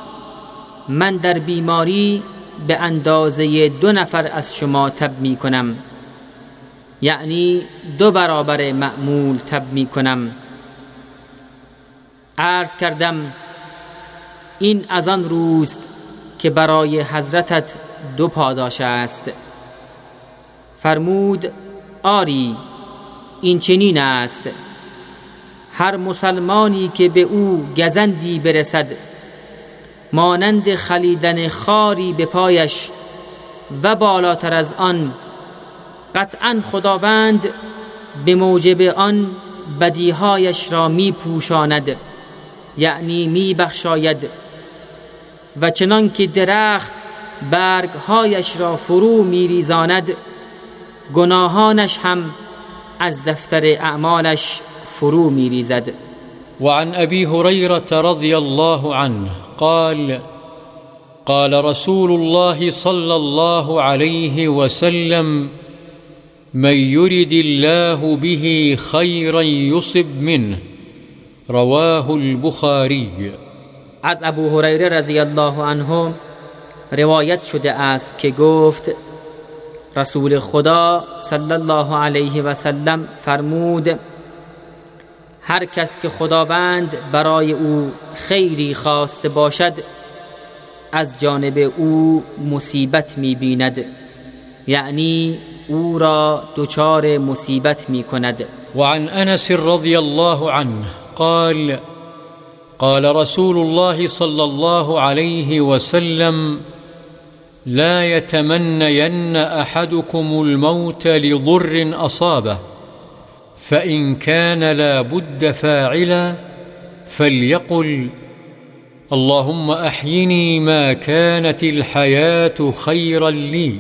من در بیماری به اندازه دو نفر از شما تب می کنم. یعنی دو برابر معمول تب می کنم. عرض کردم این از آن روست که برای حضرتت دو پاداش است. فرمود آری این چنین است. هر مسلمانی که به او گزندی برسد مانند خلیدن خاری به پایش و بالاتر از آن قطعا خداوند به موجب آن بدیهایش را می پوشاند یعنی می بخشاید و چنان که درخت برگهایش را فرو می ریزاند گناهانش هم از دفتر اعمالش فرو می ریزد وعن ابي هريره رضي الله عنه قال قال رسول الله صلى الله عليه وسلم من يرد الله به خيرا يصب منه. رواه البخاري. از ابو هریره رضی الله عنه روایت شده است که گفت رسول خدا صلی الله علیه و سلم فرمود هر کس که خداوند برای او خیری خواسته باشد از جانب او مصیبت می‌بیند. یعنی او را دچار مصیبت می کند وعن انس رضی الله عنه قال قال رسول الله صلى الله عليه وسلم لا يتمنين أحدكم الموت لضر أصابه فإن كان لا بد فاعلا فليقل اللهم أحيني ما كانت الحياة خيرا لي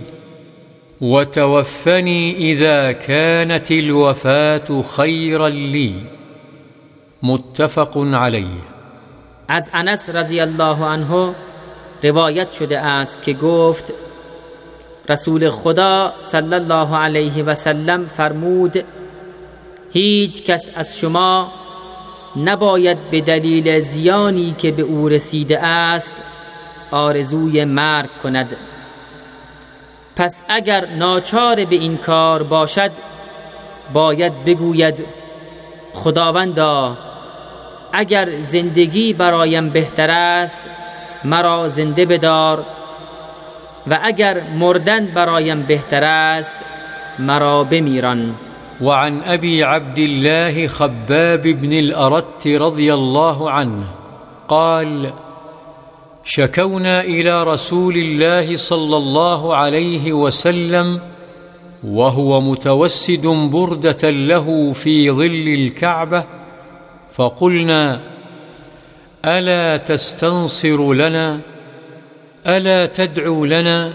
وتوفني إذا كانت الوفاة خيرا لي. متفق عليه. از انس رضی الله عنه روایت شده است که گفت رسول خدا صلی الله علیه و سلم فرمود هیچ کس از شما نباید به دلیل زیانی که به او رسیده است آرزوی مرگ کند. پس اگر ناچار به این کار باشد باید بگوید خداوندا اگر زندگی برایم بهتر است مرا زنده بدار. و اگر مردن برایم بهتر است مرا بمیران. وعن ابي عبد الله خباب بن الارت رضي الله عنه قال شكونا إلى رسول الله صلى الله عليه وسلم وهو متوسد بردة له في ظل الكعبة فقلنا ألا تستنصر لنا؟ ألا تدعو لنا؟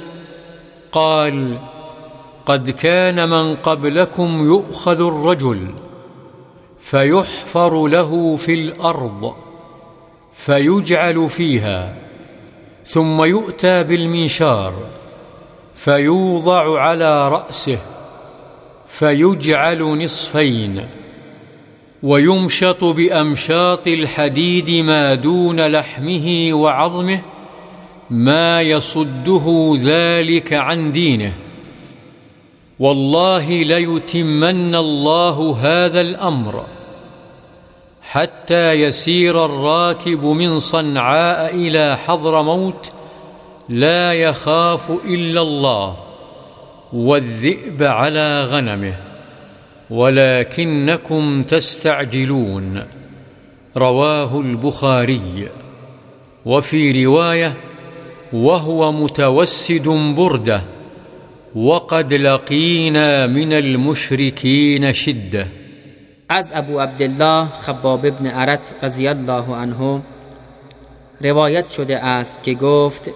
قال قد كان من قبلكم يؤخذ الرجل فيحفر له في الأرض فيجعل فيها ثم يؤتى بالمنشار فيوضع على رأسه فيجعل نصفين. ويمشط بأمشاط الحديد ما دون لحمه وعظمه ما يصده ذلك عن دينه. والله ليتمن الله هذا الأمر حتى يسير الراكب من صنعاء إلى حضرموت لا يخاف إلا الله والذئب على غنمه. ولكنكم تستعجلون. رواه البخاري. وفي رواية وهو متوسد برده وقد لقينا من المشركين شدة. از ابو عبدالله خباب ابن عرت رضی الله عنه روایت شده است که گفت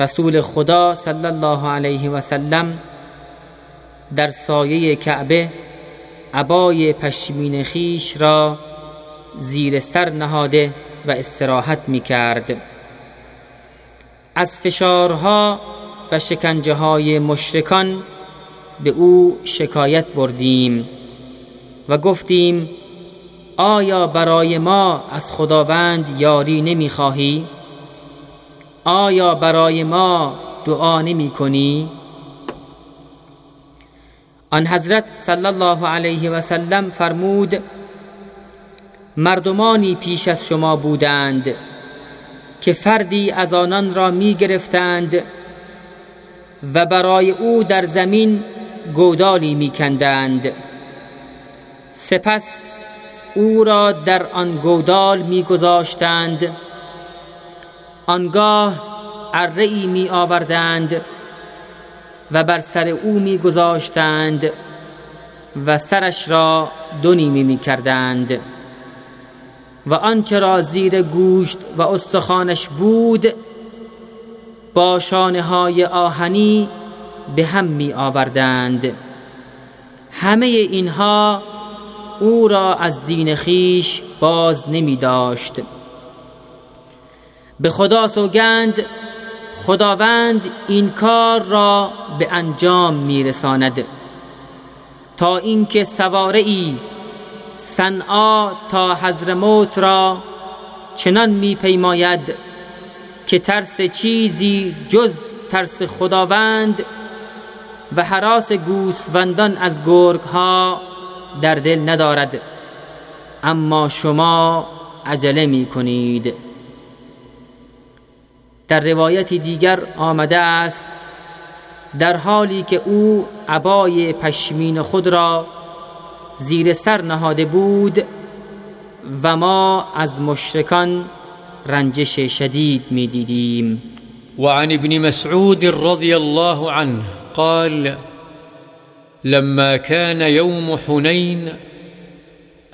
رسول خدا صلی الله علیه و سلم در سایه کعبه عبای پشمین خیش را زیر سر نهاده و استراحت می کرد از فشارها و شکنجه های مشرکان به او شکایت بردیم و گفتیم آیا برای ما از خداوند یاری نمی خواهی؟ آیا برای ما دعا نمی کنی؟ آن حضرت صلی الله علیه و سلم فرمود مردمانی پیش از شما بودند که فردی از آنان را می گرفتند و برای او در زمین گودالی می کندند سپس او را در آن گودال می گذاشتند آنگاه اره می آوردند و بر سر او می گذاشتند و سرش را دو نیمه می کردند و آنچه را زیر گوشت و استخوانش بود با شانه های آهنی به هم می آوردند همه اینها او را از دین خیش باز نمی داشت به خدا سوگند خداوند این کار را به انجام میرساند. تا اینکه سواره ای صنعا تا حضرموت را چنان میپیماید که ترس چیزی جز ترس خداوند و حراس گوسفندان از گرگ ها در دل ندارد. اما شما عجله می کنید در روایتی دیگر آمده است در حالی که او عبای پشمین خود را زیر سر نهاده بود و ما از مشرکان رنجش شدید می‌دیدیم وعن ابن مسعود رضي الله عنه قال لما كان يوم حنين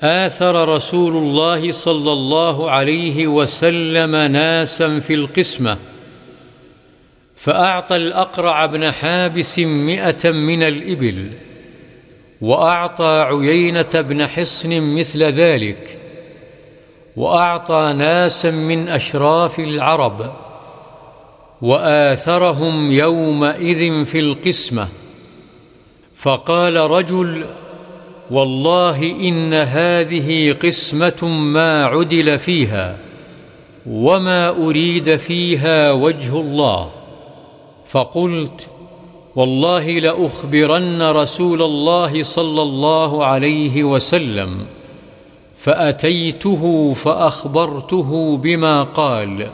آثر رسول الله صلى الله عليه وسلم ناسا في القسمة فأعطى الأقرع بن حابس مئة من الإبل وأعطى عيينة بن حصن مثل ذلك وأعطى ناسا من أشراف العرب وآثرهم يومئذ في القسمة. فقال رجل والله إن هذه قسمة ما عدل فيها وما أريد فيها وجه الله. فقلت والله لأخبرن رسول الله صلى الله عليه وسلم فأتيته فأخبرته بما قال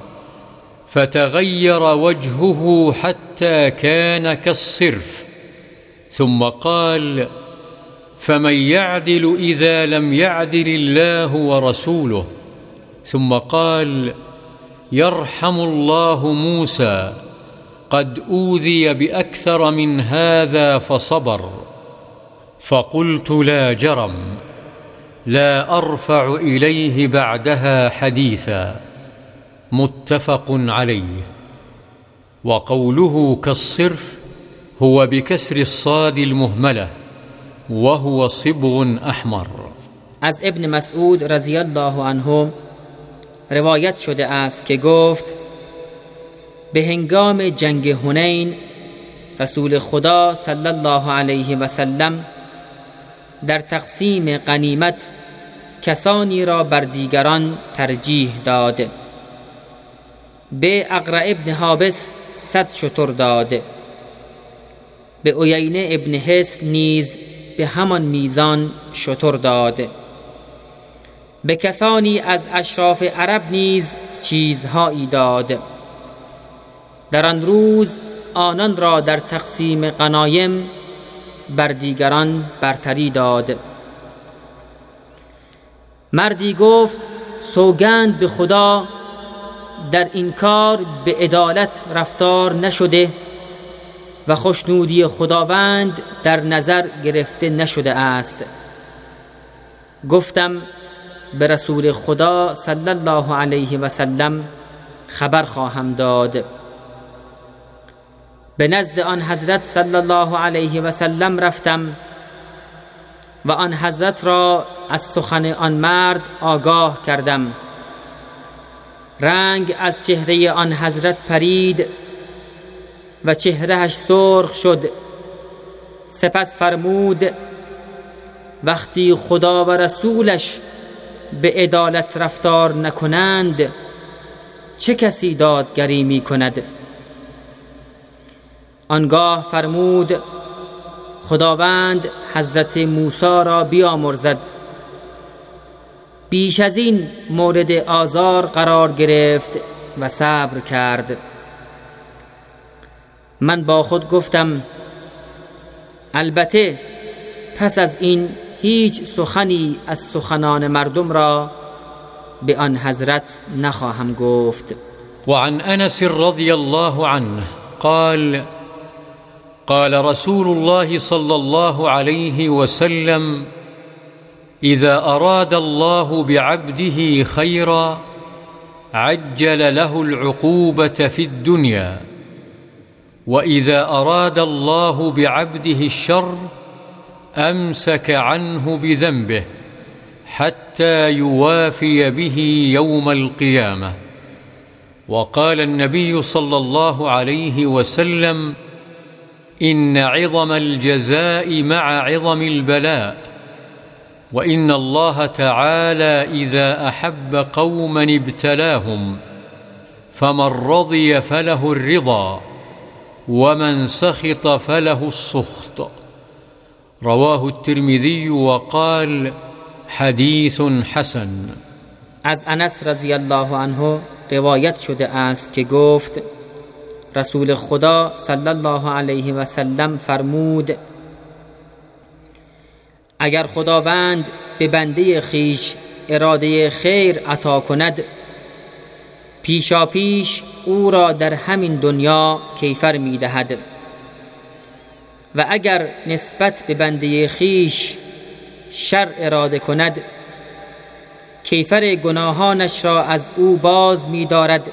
فتغير وجهه حتى كان كالصرف ثم قال فمن يعدل إذا لم يعدل الله ورسوله. ثم قال يرحم الله موسى قد أوذي بأكثر من هذا فصبر. فقلت لا جرم لا أرفع إليه بعدها حديثا. متفق عليه. وقوله كالصرف هو بكسر الصاد المهملة. وهو صبغ احمر از ابن مسعود رضی الله عنه روایت شده است که گفت به هنگام جنگ هنین رسول خدا صلی الله علیه و سلم در تقسیم قنیمت کسانی را بر دیگران ترجیح داد. به اقرع ابن حابس صد شتر داد. به اوینه ابن حس نیز به همان میزان شتر داد. به کسانی از اشراف عرب نیز چیزهایی داد. در آن روز آنان را در تقسیم قنایم بر دیگران برتری داد. مردی گفت سوگند به خدا در این کار به عدالت رفتار نشده. و خوشنودی خداوند در نظر گرفته نشده است. گفتم به رسول خدا صلی الله علیه و سلم خبر خواهم داد. به نزد آن حضرت صلی الله علیه و سلم رفتم و آن حضرت را از سخن آن مرد آگاه کردم. رنگ از چهره آن حضرت پرید و چهرهش سرخ شد. سپس فرمود وقتی خدا و رسولش به عدالت رفتار نکنند چه کسی دادگری می کند؟ آنگاه فرمود خداوند حضرت موسی را بیامرزد. بیش از این مورد آزار قرار گرفت و صبر کرد. من با خود گفتم البته پس از این هیچ سخنی از سخنان مردم را به آن حضرت نخواهم گفت. وعن انس رضی الله عنه قال قال رسول الله صلى الله عليه وسلم اذا اراد الله بعبده خيرا عجل له العقوبه في الدنيا واذا اراد الله بعبده الشر امسك عنه بذنبه حتى يوافي به يوم القيامه وقال النبي صلى الله عليه وسلم ان عظم الجزاء مع عظم البلاء وان الله تعالى اذا احب قوما ابتلاهم فمن رضي فله الرضا ومن سخط فله السخط. رواه الترمذي وقال حديث حسن. از انس رضی الله عنه روایت شده است که گفت رسول خدا صلی الله علیه و سلم فرمود اگر خداوند به بنده خیش اراده خیر عطا کند پیشا پیش او را در همین دنیا کیفر می دهد و اگر نسبت به بنده خیش شر اراده کند کیفر گناهانش را از او باز می دارد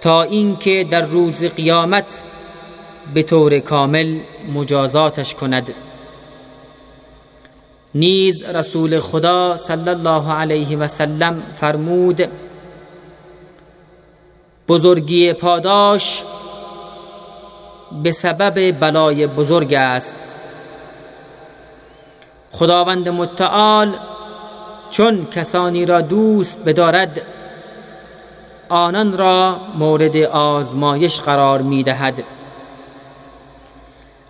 تا اینکه در روز قیامت به طور کامل مجازاتش کند. نیز رسول خدا صلی الله علیه و سلم فرمود بزرگی پاداش به سبب بلای بزرگ است. خداوند متعال چون کسانی را دوست بدارد آنان را مورد آزمایش قرار می دهد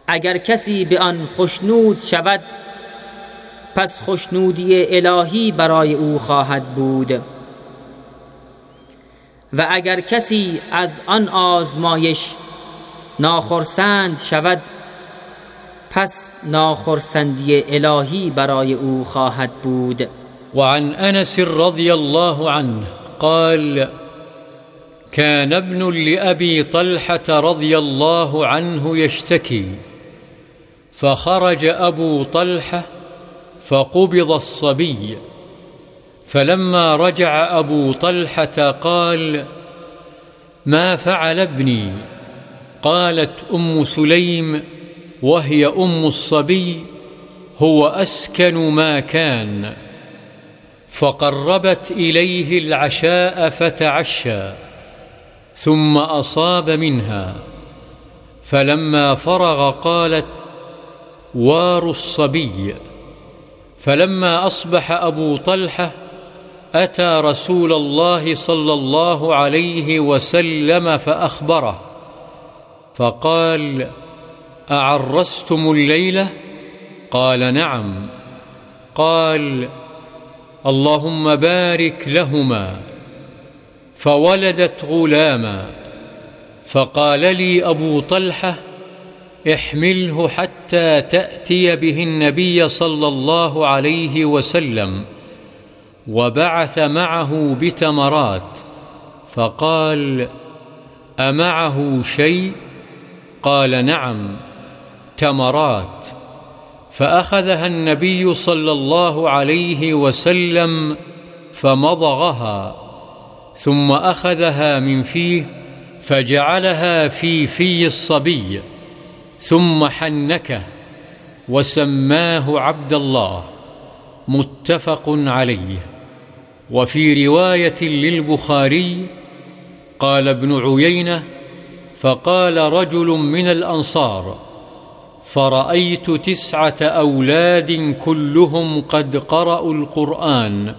اگر کسی به آن خشنود شود پس خشنودی الهی برای او خواهد بود. و اگر کسی از آن آزمایش ناخرسند شود پس ناخرسندی الهی برای او خواهد بود. وعن انس رضی الله عنه قال كان ابن لابي طلحه رضي الله عنه يشتكي فخرج ابو طلحه فقبض الصبي فلما رجع أبو طلحة قال ما فعل ابني؟ قالت أم سليم وهي أم الصبي هو أسكن ما كان. فقربت إليه العشاء فتعشى ثم أصاب منها. فلما فرغ قالت وار الصبي. فلما أصبح أبو طلحة أتى رسول الله صلى الله عليه وسلم فأخبره فقال أعرستم الليلة؟ قال نعم. قال اللهم بارك لهما. فولدت غلاما فقال لي أبو طلحة احمله حتى تأتي به النبي صلى الله عليه وسلم. وبعث معه بتمرات فقال أمعه شيء؟ قال نعم تمرات. فأخذها النبي صلى الله عليه وسلم فمضغها ثم أخذها من فيه فجعلها في في الصبي ثم حنكه وسماه عبد الله متفق عليه. وفي رواية للبخاري قال ابن عيينة فقال رجل من الأنصار فرأيت تسعة أولاد كلهم قد قرأوا القرآن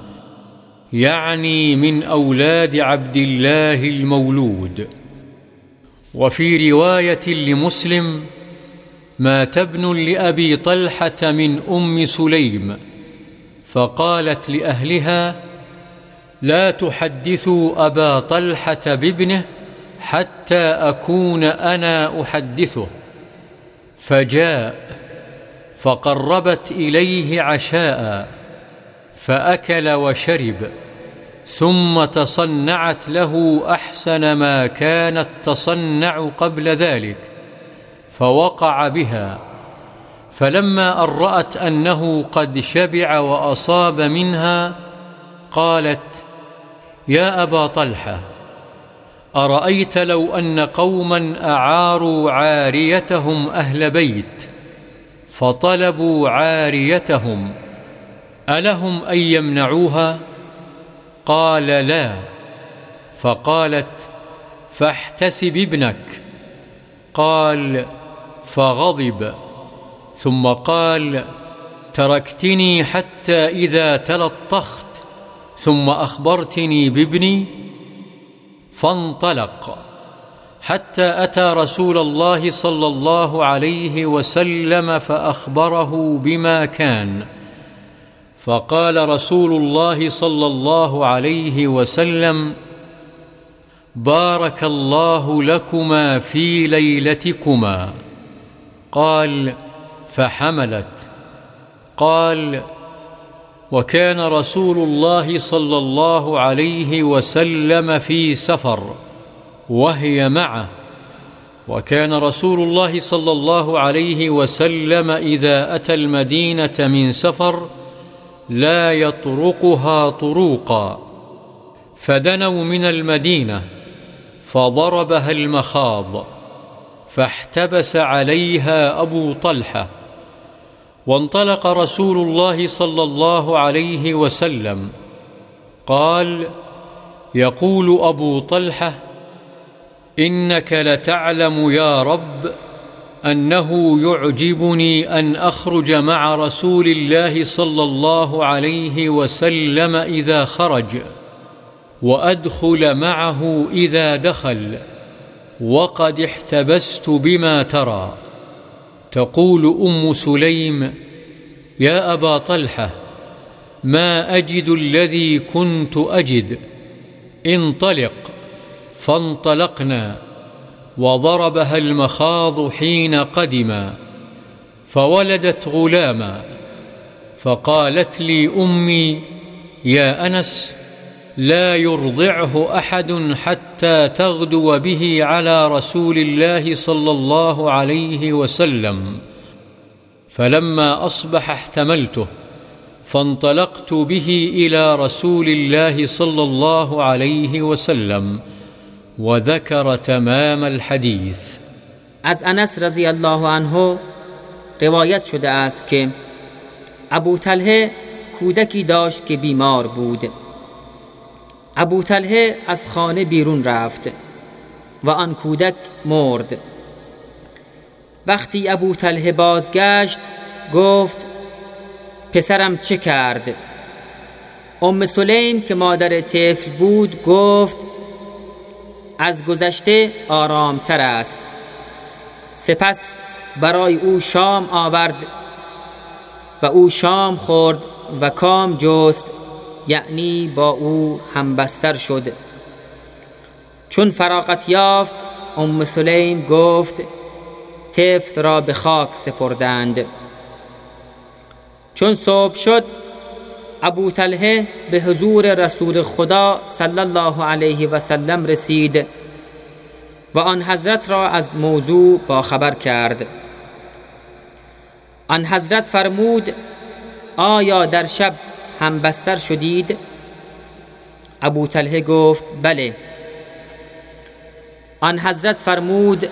يعني من أولاد عبد الله المولود. وفي رواية لمسلم مات ابن لأبي طلحة من أم سليم فقالت لأهلها لا تحدثوا أبا طلحة بابنه حتى أكون أنا أحدثه. فجاء فقربت إليه عشاء فأكل وشرب ثم تصنعت له أحسن ما كانت تصنع قبل ذلك فوقع بها. فلما أن رأت أنه قد شبع وأصاب منها قالت يا أبا طلحة أرأيت لو أن قوما أعاروا عاريتهم أهل بيت فطلبوا عاريتهم ألهم أن يمنعوها؟ قال لا فقالت فاحتسب ابنك. قال فغضب ثم قال تركتني حتى إذا تلطخت. ثم أخبرتني بابني فانطلق حتى أتى رسول الله صلى الله عليه وسلم فأخبره بما كان. فقال رسول الله صلى الله عليه وسلم بارك الله لكما في ليلتكما. قال فحملت. قال وكان رسول الله صلى الله عليه وسلم في سفر وهي معه. وكان رسول الله صلى الله عليه وسلم إذا أتى المدينة من سفر لا يطرقها طروقا. فدنوا من المدينة فضربها المخاض فاحتبس عليها أبو طلحة. وانطلق رسول الله صلى الله عليه وسلم. قال يقول أبو طلحة إنك لتعلم يا رب أنه يعجبني أن أخرج مع رسول الله صلى الله عليه وسلم إذا خرج وأدخل معه إذا دخل وقد احتبست بما ترى. تقول أم سليم يا أبا طلحة ما أجد الذي كنت أجد. انطلق فانطلقنا وضربها المخاض حين قدما فولدت غلاما. فقالت لي أمي يا أنس لا يرضعه أحد حتى تغدو به على رسول الله صلى الله عليه وسلم. فلما أصبح احتملته فانطلقت به إلى رسول الله صلى الله عليه وسلم وذكر تمام الحديث. از انس رضی الله عنه روایت شده است که ابو طلحه کودکی داشت که بیمار بود. ابو طلحه از خانه بیرون رفت و آن کودک مرد. وقتی ابو طلحه بازگشت گفت پسرم چه کرد؟ ام سلیم که مادر طفل بود گفت از گذشته آرامتر است. سپس برای او شام آورد و او شام خورد و کام جست. یعنی با او همبستر شد. چون فراغت یافت ام سلیم گفت طفل را به خاک سپردند. چون صبح شد ابو طلحه به حضور رسول خدا صلی الله علیه و سلم رسید و آن حضرت را از موضوع باخبر کرد. آن حضرت فرمود آیا در شب هم بستر شدید؟ ابو طلحه گفت بله. آن حضرت فرمود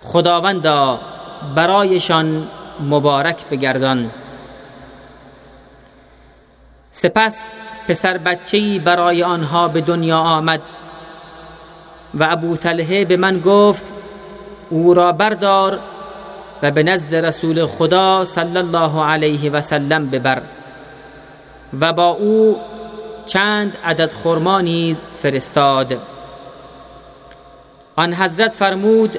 خداوندا برایشان مبارک بگردان. سپس پسر بچه‌ای برای آنها به دنیا آمد و ابو طلحه به من گفت او را بردار و به نزد رسول خدا صلی الله علیه و سلم ببر. و با او چند عدد خرما نیز فرستاد. آن حضرت فرمود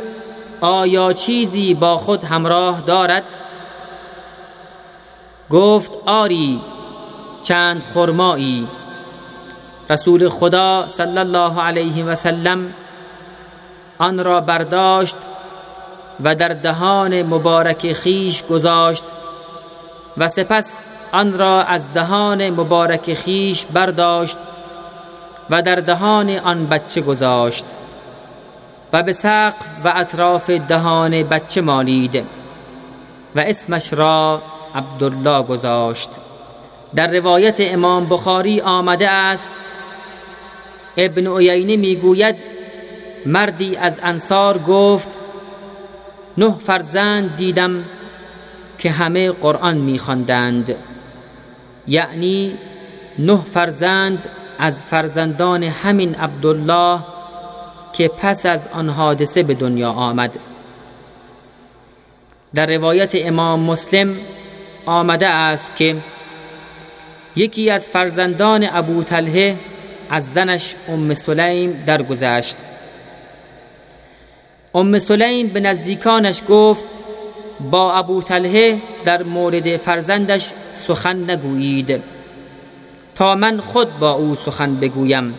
آیا چیزی با خود همراه دارد؟ گفت آری چند خرمایی. رسول خدا صلی الله علیه و سلم آن را برداشت و در دهان مبارک خیش گذاشت و سپس آن را از دهان مبارک خیش برداشت و در دهان آن بچه گذاشت و به سقف و اطراف دهان بچه مالید و اسمش را عبدالله گذاشت. در روایت امام بخاری آمده است ابن عیینه می‌گوید مردی از انصار گفت نه فرزند دیدم که همه قرآن میخواندند. یعنی نه فرزند از فرزندان همین عبدالله که پس از آن حادثه به دنیا آمد. در روایت امام مسلم آمده است که یکی از فرزندان ابو طلحه از زنش ام سلیم درگذشت. ام سلیم به نزدیکانش گفت با ابو طلحه در مورد فرزندش سخن نگویید. تا من خود با او سخن بگویم.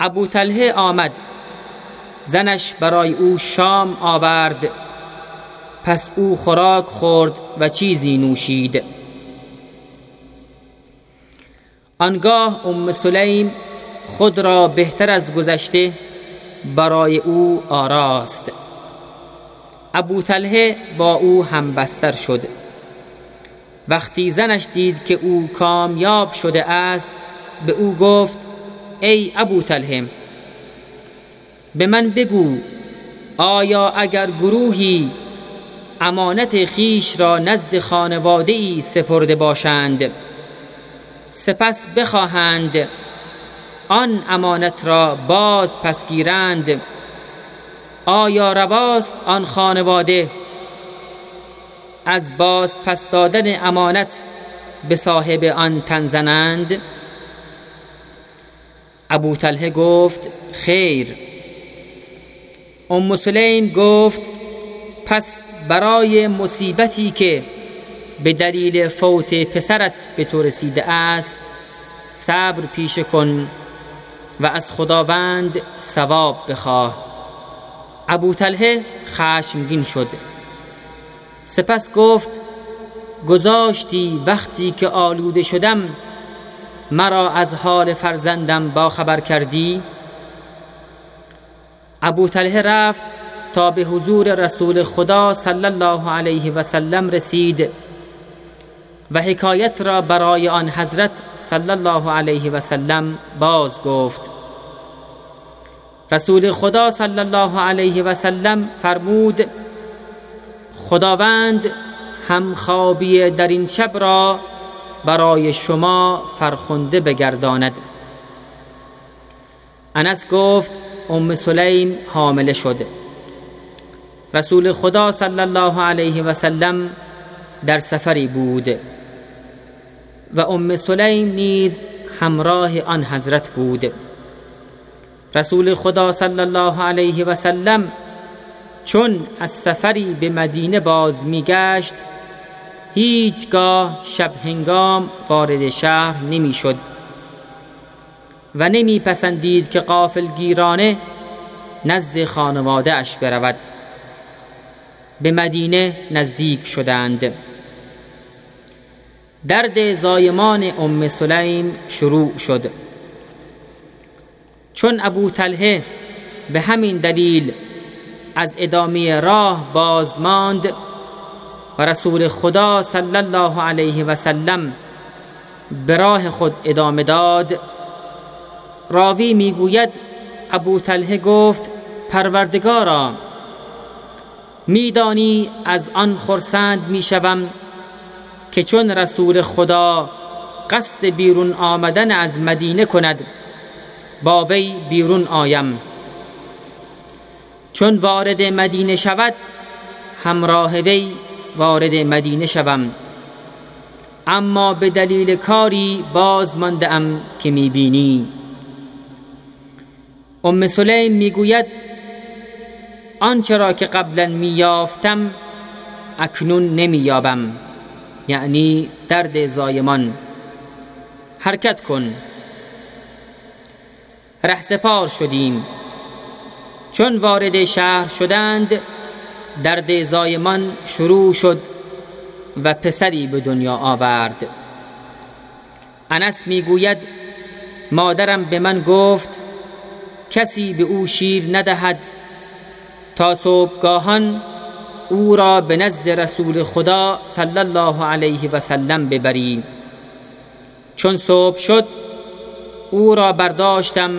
ابو طلحه آمد. زنش برای او شام آورد. پس او خوراک خورد و چیزی نوشید. آنگاه ام سلیم خود را بهتر از گذشته برای او آراست. ابو طلحه با او هم بستر شد. وقتی زنش دید که او کامیاب شده است به او گفت ای ابو طلحه به من بگو آیا اگر گروهی امانت خیش را نزد خانواده ای سپرده باشند سپس بخواهند آن امانت را باز پس گیرند آیا رواست آن خانواده؟ از باز پس دادن امانت به صاحب آن تنزنند ابو طلحه گفت خیر. ام سلیم گفت پس برای مصیبتی که به دلیل فوت پسرت به تو رسیده است صبر پیش کن و از خداوند ثواب بخواه. ابو طلحه خشمگین شد سپس گفت گذاشتی وقتی که آلوده شدم مرا از حال فرزندم با خبر کردی؟ ابو طلحه رفت تا به حضور رسول خدا صلی الله علیه و سلم رسید و حکایت را برای آن حضرت صلی الله علیه و سلم باز گفت. رسول خدا صلی الله علیه و سلم فرمود خداوند همخوابی در این شب را برای شما فرخنده بگرداند. انس گفت ام سلیم حامله شد. رسول خدا صلی الله علیه و سلم در سفری بود و ام سلیم نیز همراه آن حضرت بود. رسول خدا صلی الله علیه و سلم چون از سفری به مدینه باز میگشت هیچگاه شب هنگام وارد شهر نمی‌شد و نمیپسندید که قافل گیرانه نزد خانواده اش برود. به مدینه نزدیک شدند. درد زایمان ام سلیم شروع شد. چون ابو طلحه به همین دلیل از ادامه راه باز ماند و رسول خدا صلی الله علیه و سلم به راه خود ادامه داد راوی می‌گوید ابو طلحه گفت پروردگارا میدانی از آن خرسند می‌شوم که چون رسول خدا قصد بیرون آمدن از مدینه کند با وی بیرون آیم. چون وارد مدینه شود همراه وی وارد مدینه شوم. اما به دلیل کاری باز مانده ام که می‌بینی. ام سلیم می‌گوید آنچه را که قبلا میافتم اکنون نمییابم یعنی درد زایمان. حرکت کن. رهسپار شدیم. چون وارد شهر شدند درد زایمان شروع شد و پسری به دنیا آورد. انس می‌گوید مادرم به من گفت کسی به او شیر ندهد تا صبحگاهان او را به نزد رسول خدا صلی الله علیه و سلم ببری. چون صبح شد او را برداشتم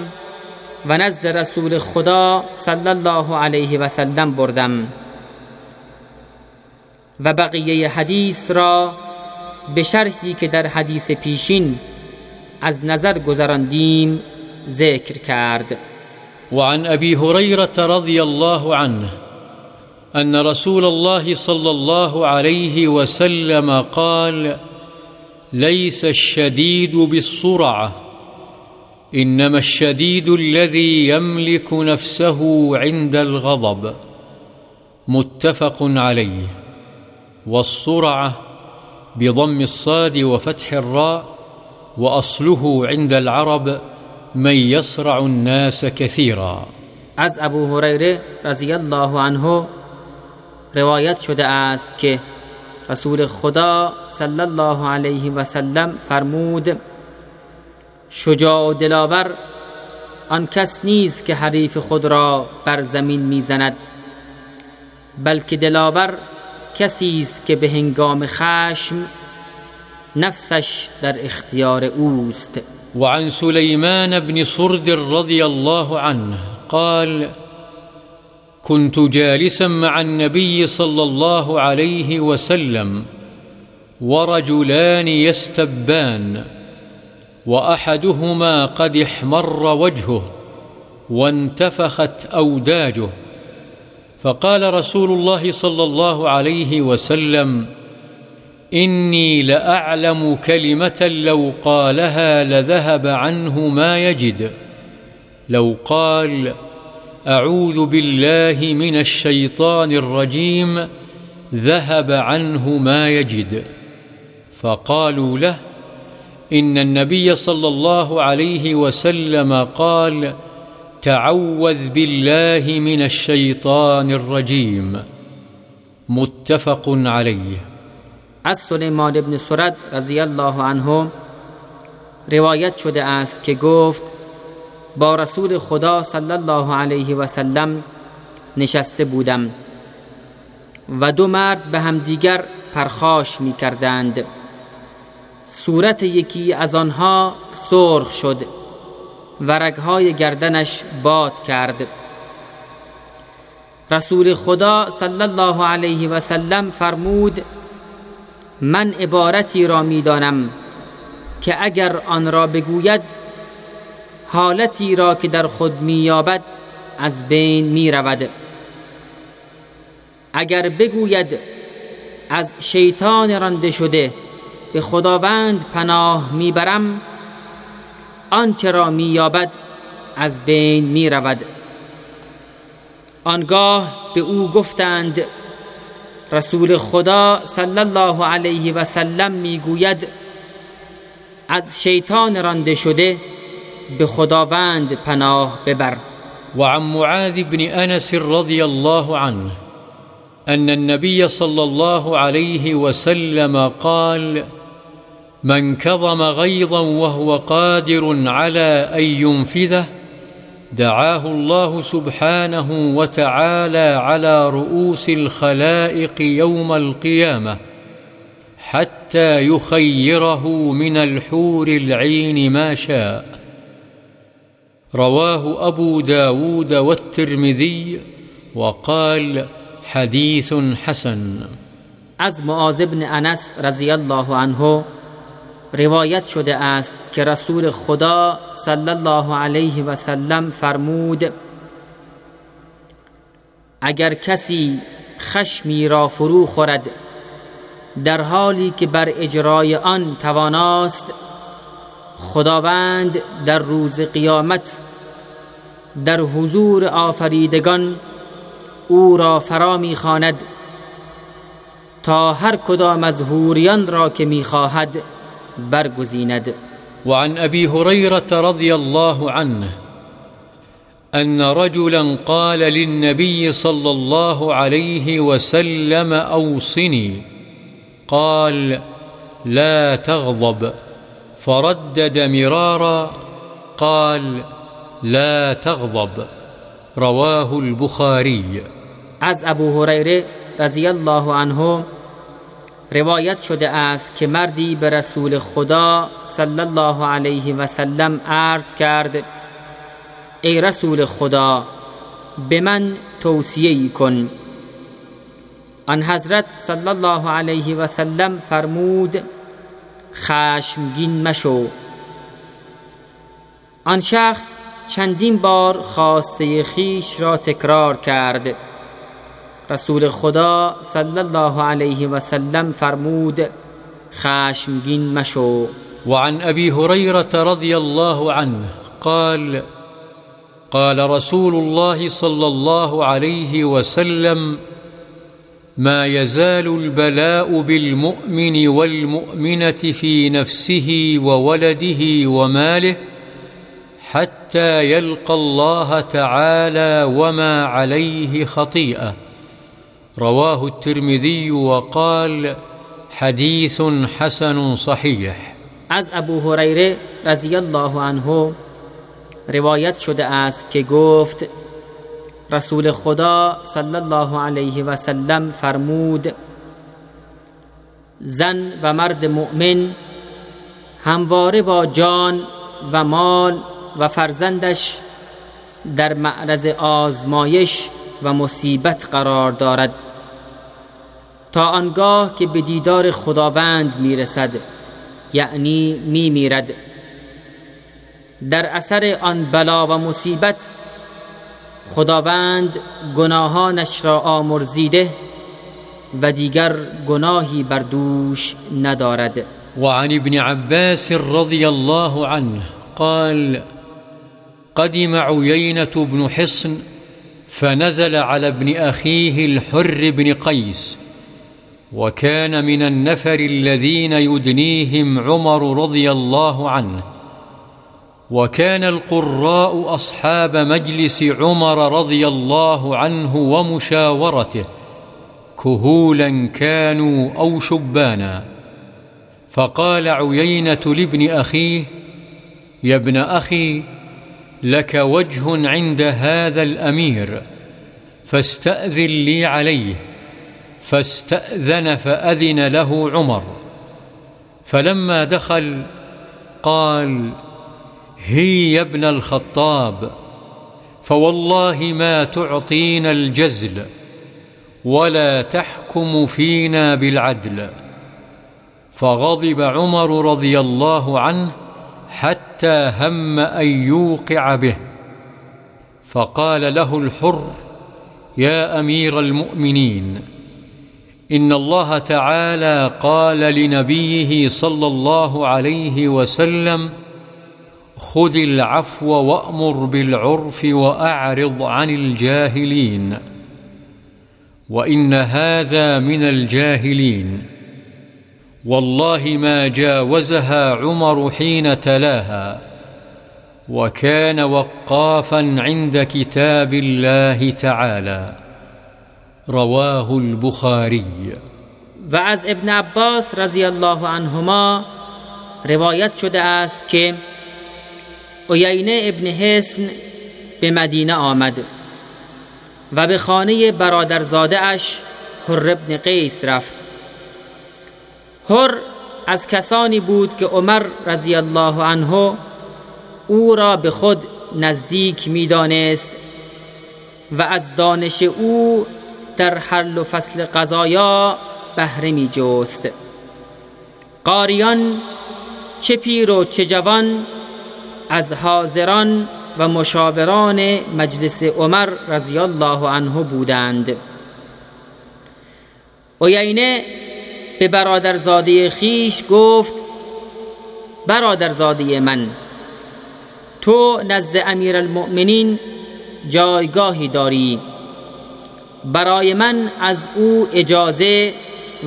و نزد رسول خدا صلی الله علیه و سلم بردم و بقیه حدیث را به شرحی که در حدیث پیشین از نظر گذراندیم ذکر کرد. وعن ابي هريره رضي الله عنه ان رسول الله صلى الله عليه وسلم قال ليس الشديد بالصرعه إنما الشديد الذي يملك نفسه عند الغضب متفق عليه والصرعه بضم الصاد وفتح الراء وأصله عند العرب من يصرع الناس كثيرا. از ابو هریره رضی الله عنه روایت شده است که رسول خدا صلی الله علیه و سلم فرمود شجاع و دلاور آن کس نیست که حریف خود را بر زمین می‌زند بلکه دلاور کسی است که به هنگام خشم نفسش در اختیار اوست. وعن سليمان بن صرد رضي الله عنه قال كنت جالسا مع النبي صلى الله عليه وسلم ورجلان يستبان وأحدهما قد احمر وجهه وانتفخت أوداجه. فقال رسول الله صلى الله عليه وسلم إني لأعلم كلمة لو قالها لذهب عنه ما يجد. لو قال أعوذ بالله من الشيطان الرجيم ذهب عنه ما يجد. فقالوا له ان النبي صلى الله عليه وسلم قال تعوذ بالله من الشيطان الرجيم. متفق عليه. از سلیمان ابن سرد رضی الله عنه روایت شده است که گفت با رسول خدا صلی الله علیه و سلم نشسته بودم و دو مرد به همدیگر پرخاش می کردند صورت یکی از آنها سرخ شد و رگهای گردنش باد کرد. رسول خدا صلی الله علیه و سلم فرمود من عبارتی را می‌دانم که اگر آن را بگوید حالتی را که در خود مییابد از بین می‌رود اگر بگوید از شیطان رنده شده به خداوند پناه می‌برم آنچه را مییابد از بین می‌رود. آنگاه به او گفتند رسول خدا صلی الله علیه و سلم می‌گوید از شیطان رانده شده به خداوند پناه ببر. وعن معاذ بن انس رضي الله عنه ان النبي صلى الله عليه وسلم قال من كظم غيظا وهو قادر على أن ينفذه دعاه الله سبحانه وتعالى على رؤوس الخلائق يوم القيامة حتى يخيره من الحور العين ما شاء. رواه أبو داود والترمذي وقال حديث حسن. از معاذ بن أنس رضی الله عنه روایت شده است که رسول خدا صلی الله علیه و سلم فرمود اگر کسی خشمی را فرو خورد در حالی که بر اجرای آن تواناست خداوند در روز قیامت در حضور آفریدگان او را فرا می‌خواند تا هر کدام از هوریان را که می‌خواهد برگزیند. وعن أبي هريرة رضي الله عنه أن رجلا قال للنبي صلى الله عليه وسلم أوصني. قال لا تغضب. فردد مرارا قال لا تغضب. رواه البخاري. از ابو هریره رضی الله عنه روایت شده است که مردی به رسول خدا صلی الله علیه و سلم عرض کرد ای رسول خدا به من توصیه کن. آن حضرت صلی الله علیه و سلم فرمود خشمگین مشو. آن شخص چندین بار خواسته خیش را تکرار کرد. رسول خدا صلی الله علیه و سلم فرمود خشمگین مشو. وعن أبي هريرة رضي الله عنه قال قال رسول الله صلى الله عليه وسلم ما يزال البلاء بالمؤمن والمؤمنة في نفسه وولده وماله حتى يلقى الله تعالى وما عليه خطيئة. رواه الترمذي وقال حديث حسن صحيح. از ابو هریره رضی الله عنه روایت شده است که گفت رسول خدا صلی الله علیه و سلم فرمود زن و مرد مؤمن همواره با جان و مال و فرزندش در معرض آزمایش و مصیبت قرار دارد. تا آنگاه که به دیدار خداوند می‌رسد یعنی میمیرد. در اثر آن بلا و مصیبت خداوند گناهانش را آمرزیده و دیگر گناهی بر دوش ندارد. وعن ابن عباس رضي الله عنه قال قدم عيينة بن حصن فنزل على ابن أخيه الحر بن قيس وكان من النفر الذين يدنيهم عمر رضي الله عنه. وكان القراء أصحاب مجلس عمر رضي الله عنه ومشاورته كهولا كانوا أو شبانا. فقال عيينة لابن أخيه يا ابن أخي لك وجه عند هذا الأمير فاستأذن لي عليه فاستأذن فأذن له عمر. فلما دخل قال هي يا ابن الخطاب فوالله ما تعطينا الجزل ولا تحكم فينا بالعدل. فغضب عمر رضي الله عنه حتى هم أن يوقع به. فقال له الحر يا أمير المؤمنين إن الله تعالى قال لنبيه صلى الله عليه وسلم خذ العفو وأمر بالعرف وأعرض عن الجاهلين. وإن هذا من الجاهلين. والله ما جاوزها عمر حين تلاها وكان وقافا عند كتاب الله تعالى رواه البخاري. و از ابن عباس رضی الله عنهما روایت شده است که عیینه ابن حسن به مدینه آمد و به خانه برادرزاده اش حر ابن قیس رفت. حر از کسانی بود که عمر رضی الله عنه او را به خود نزدیک می‌دانست و از دانش او در حل و فصل قضایا بهره می جست قاریان چه پیر و چه جوان از حاضران و مشاوران مجلس عمر رضی الله عنه بودند. عیینه به برادرزاده خیش گفت برادرزاده من تو نزد امیر المؤمنین جایگاهی داری. برای من از او اجازه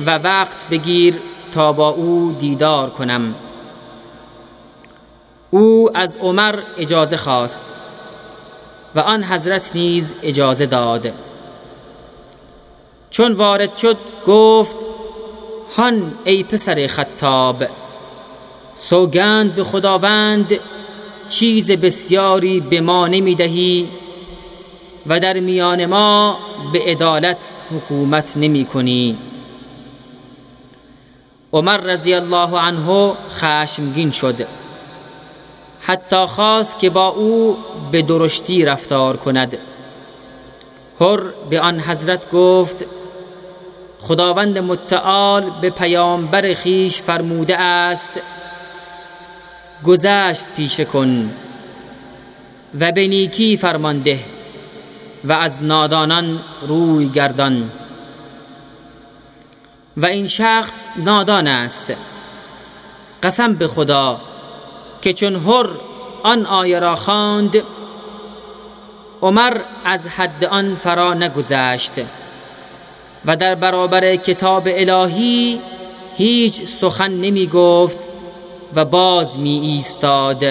و وقت بگیر تا با او دیدار کنم. او از عمر اجازه خواست و آن حضرت نیز اجازه داد. چون وارد شد گفت هان ای پسر خطاب. سوگند به خداوند چیز بسیاری به ما نمی‌دهی و در میان ما به عدالت حکومت نمی کنی عمر رضی الله عنه خشمگین شد. حتی خواست که با او به درشتی رفتار کند. هر به آن حضرت گفت خداوند متعال به پیامبر خیش فرموده است گذشت پیش کن و به نیکی فرمانده و از نادانان روی گردان. و این شخص نادان است قسم به خدا که چون هر آن آیه را خواند عمر از حد آن فرا نگذشت. و در برابر کتاب الهی هیچ سخن نمی گفت و باز می ایستاد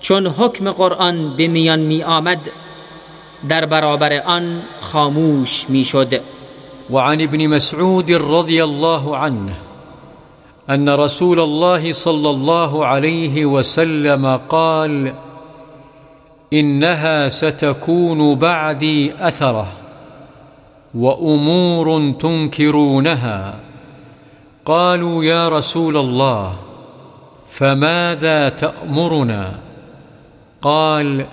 چون حکم قرآن به میان می آمد در برابر آن خاموش می شد وعن ابن مسعود رضي الله عنه ان رسول الله صلى الله عليه وسلم قال انها ستكون بعدي اثره. وأمور تنكرونها. قالوا يا رسول الله فماذا تأمرنا؟ قال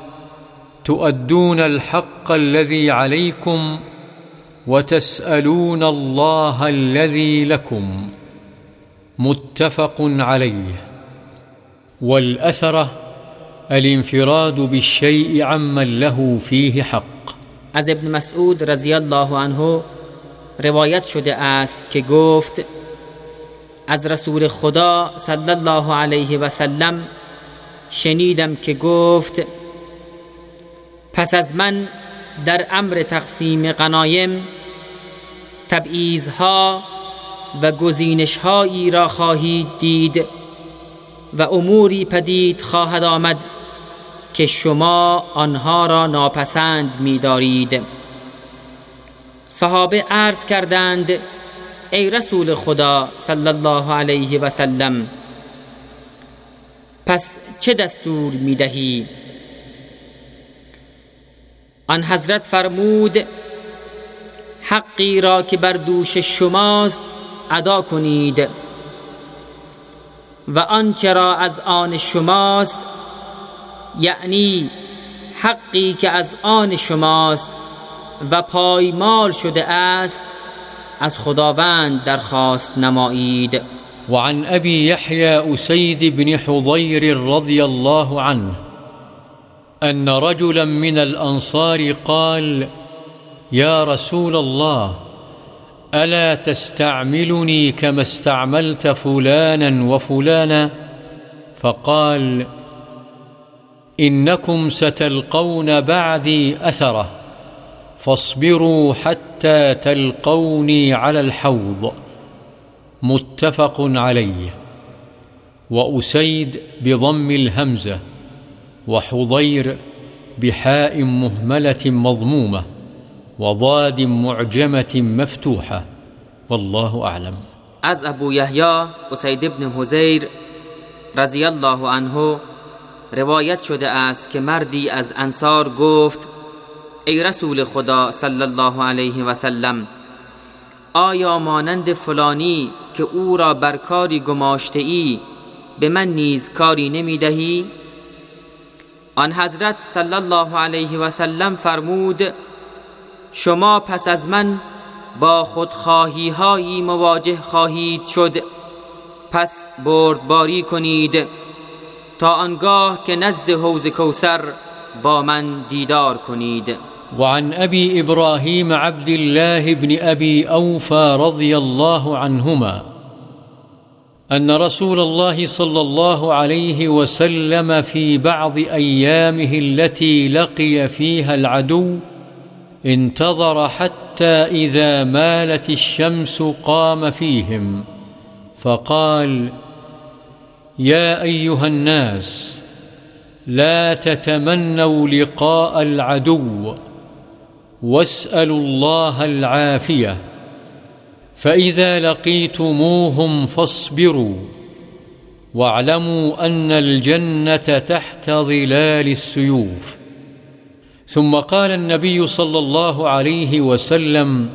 تؤدون الحق الذي عليكم وتسألون الله الذي لكم. متفق عليه. والاثره الانفراد بالشيء عمن له فيه حق. از ابن مسعود رضی الله عنه روایت شده است که گفت از رسول خدا صلی الله علیه و سلم شنیدم که گفت پس از من در امر تقسیم غنایم تبعیضها و گزینشهایی را خواهید دید و اموری پدید خواهد آمد. که شما آنها را ناپسند می‌دارید. صحابه عرض کردند ای رسول خدا صلی الله علیه و سلم پس چه دستور می‌دهی؟ آن حضرت فرمود حقی را که بر دوش شماست ادا کنید و آنچه را از آن شماست یعنی حقی که از آن شماست و پایمال شده است از خداوند درخواست نمایید. وعن أبي يحيى أسيد بن حضير رضي الله عنه أن رجلا من الأنصار قال يا رسول الله ألا تستعملني كما استعملت فلانا وفلانا؟ فقال إنكم ستلقون بعدي أثره فاصبروا حتى تلقوني على الحوض. متفق عليه. وأسيد بضم الهمزة وحضير بحاء مهملة مضمومة وضاد معجمة مفتوحة. والله أعلم. از ابو یحیی اسید ابن حزیر رضی الله عنه روایت شده است که مردی از انصار گفت ای رسول خدا صلی الله علیه و سلم آیا مانند فلانی که او را بر کاری گماشته ای به من نیز کاری نمی دهی؟ آن حضرت صلی الله علیه و سلم فرمود شما پس از من با خودخواهی هایی مواجه خواهید شد پس بردباری کنید تا آنگاه که نزد حوز کوسر با من دیدار کنید. وعن أبي إبراهيم عبد الله بن أبي أوفى رضي الله عنهما أن رسول الله صلى الله عليه وسلم في بعض أيامه التي لقي فيها العدو انتظر حتى إذا مالت الشمس قام فيهم فقال يا أيها الناس لا تتمنوا لقاء العدو. واسألوا الله العافية. فإذا لقيتموهم فاصبروا. واعلموا أن الجنة تحت ظلال السيوف. ثم قال النبي صلى الله عليه وسلم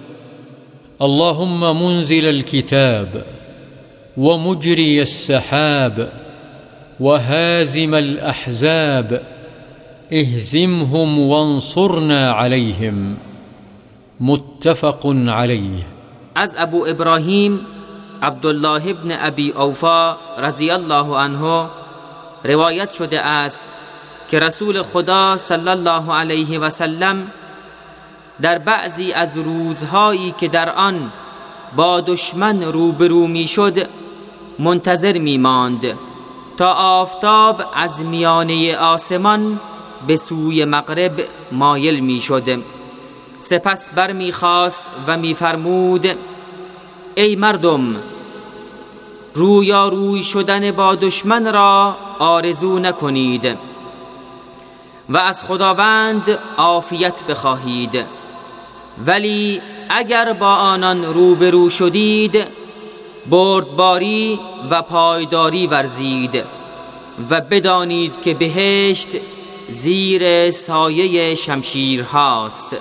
اللهم منزل الكتاب. ومجري السحاب وهازم الأحزاب اهزمهم وانصرنا عليهم متفق عليه. از ابو ابراهیم عبدالله ابن ابی اوفا رضی الله عنه روایت شده است که رسول خدا صلی الله علیه و سلم در بعضی از روزهایی که در آن با دشمن روبرو میشد منتظر می ماند تا آفتاب از میانه آسمان به سوی مغرب مایل می شد. سپس بر می خواست و می فرمود ای مردم رویا روی شدن با دشمن را آرزو نکنید و از خداوند عافیت بخواهید. ولی اگر با آنان روبرو شدید بردباری و پایداری ورزید و بدانید که بهشت زیر سایه شمشیر هاست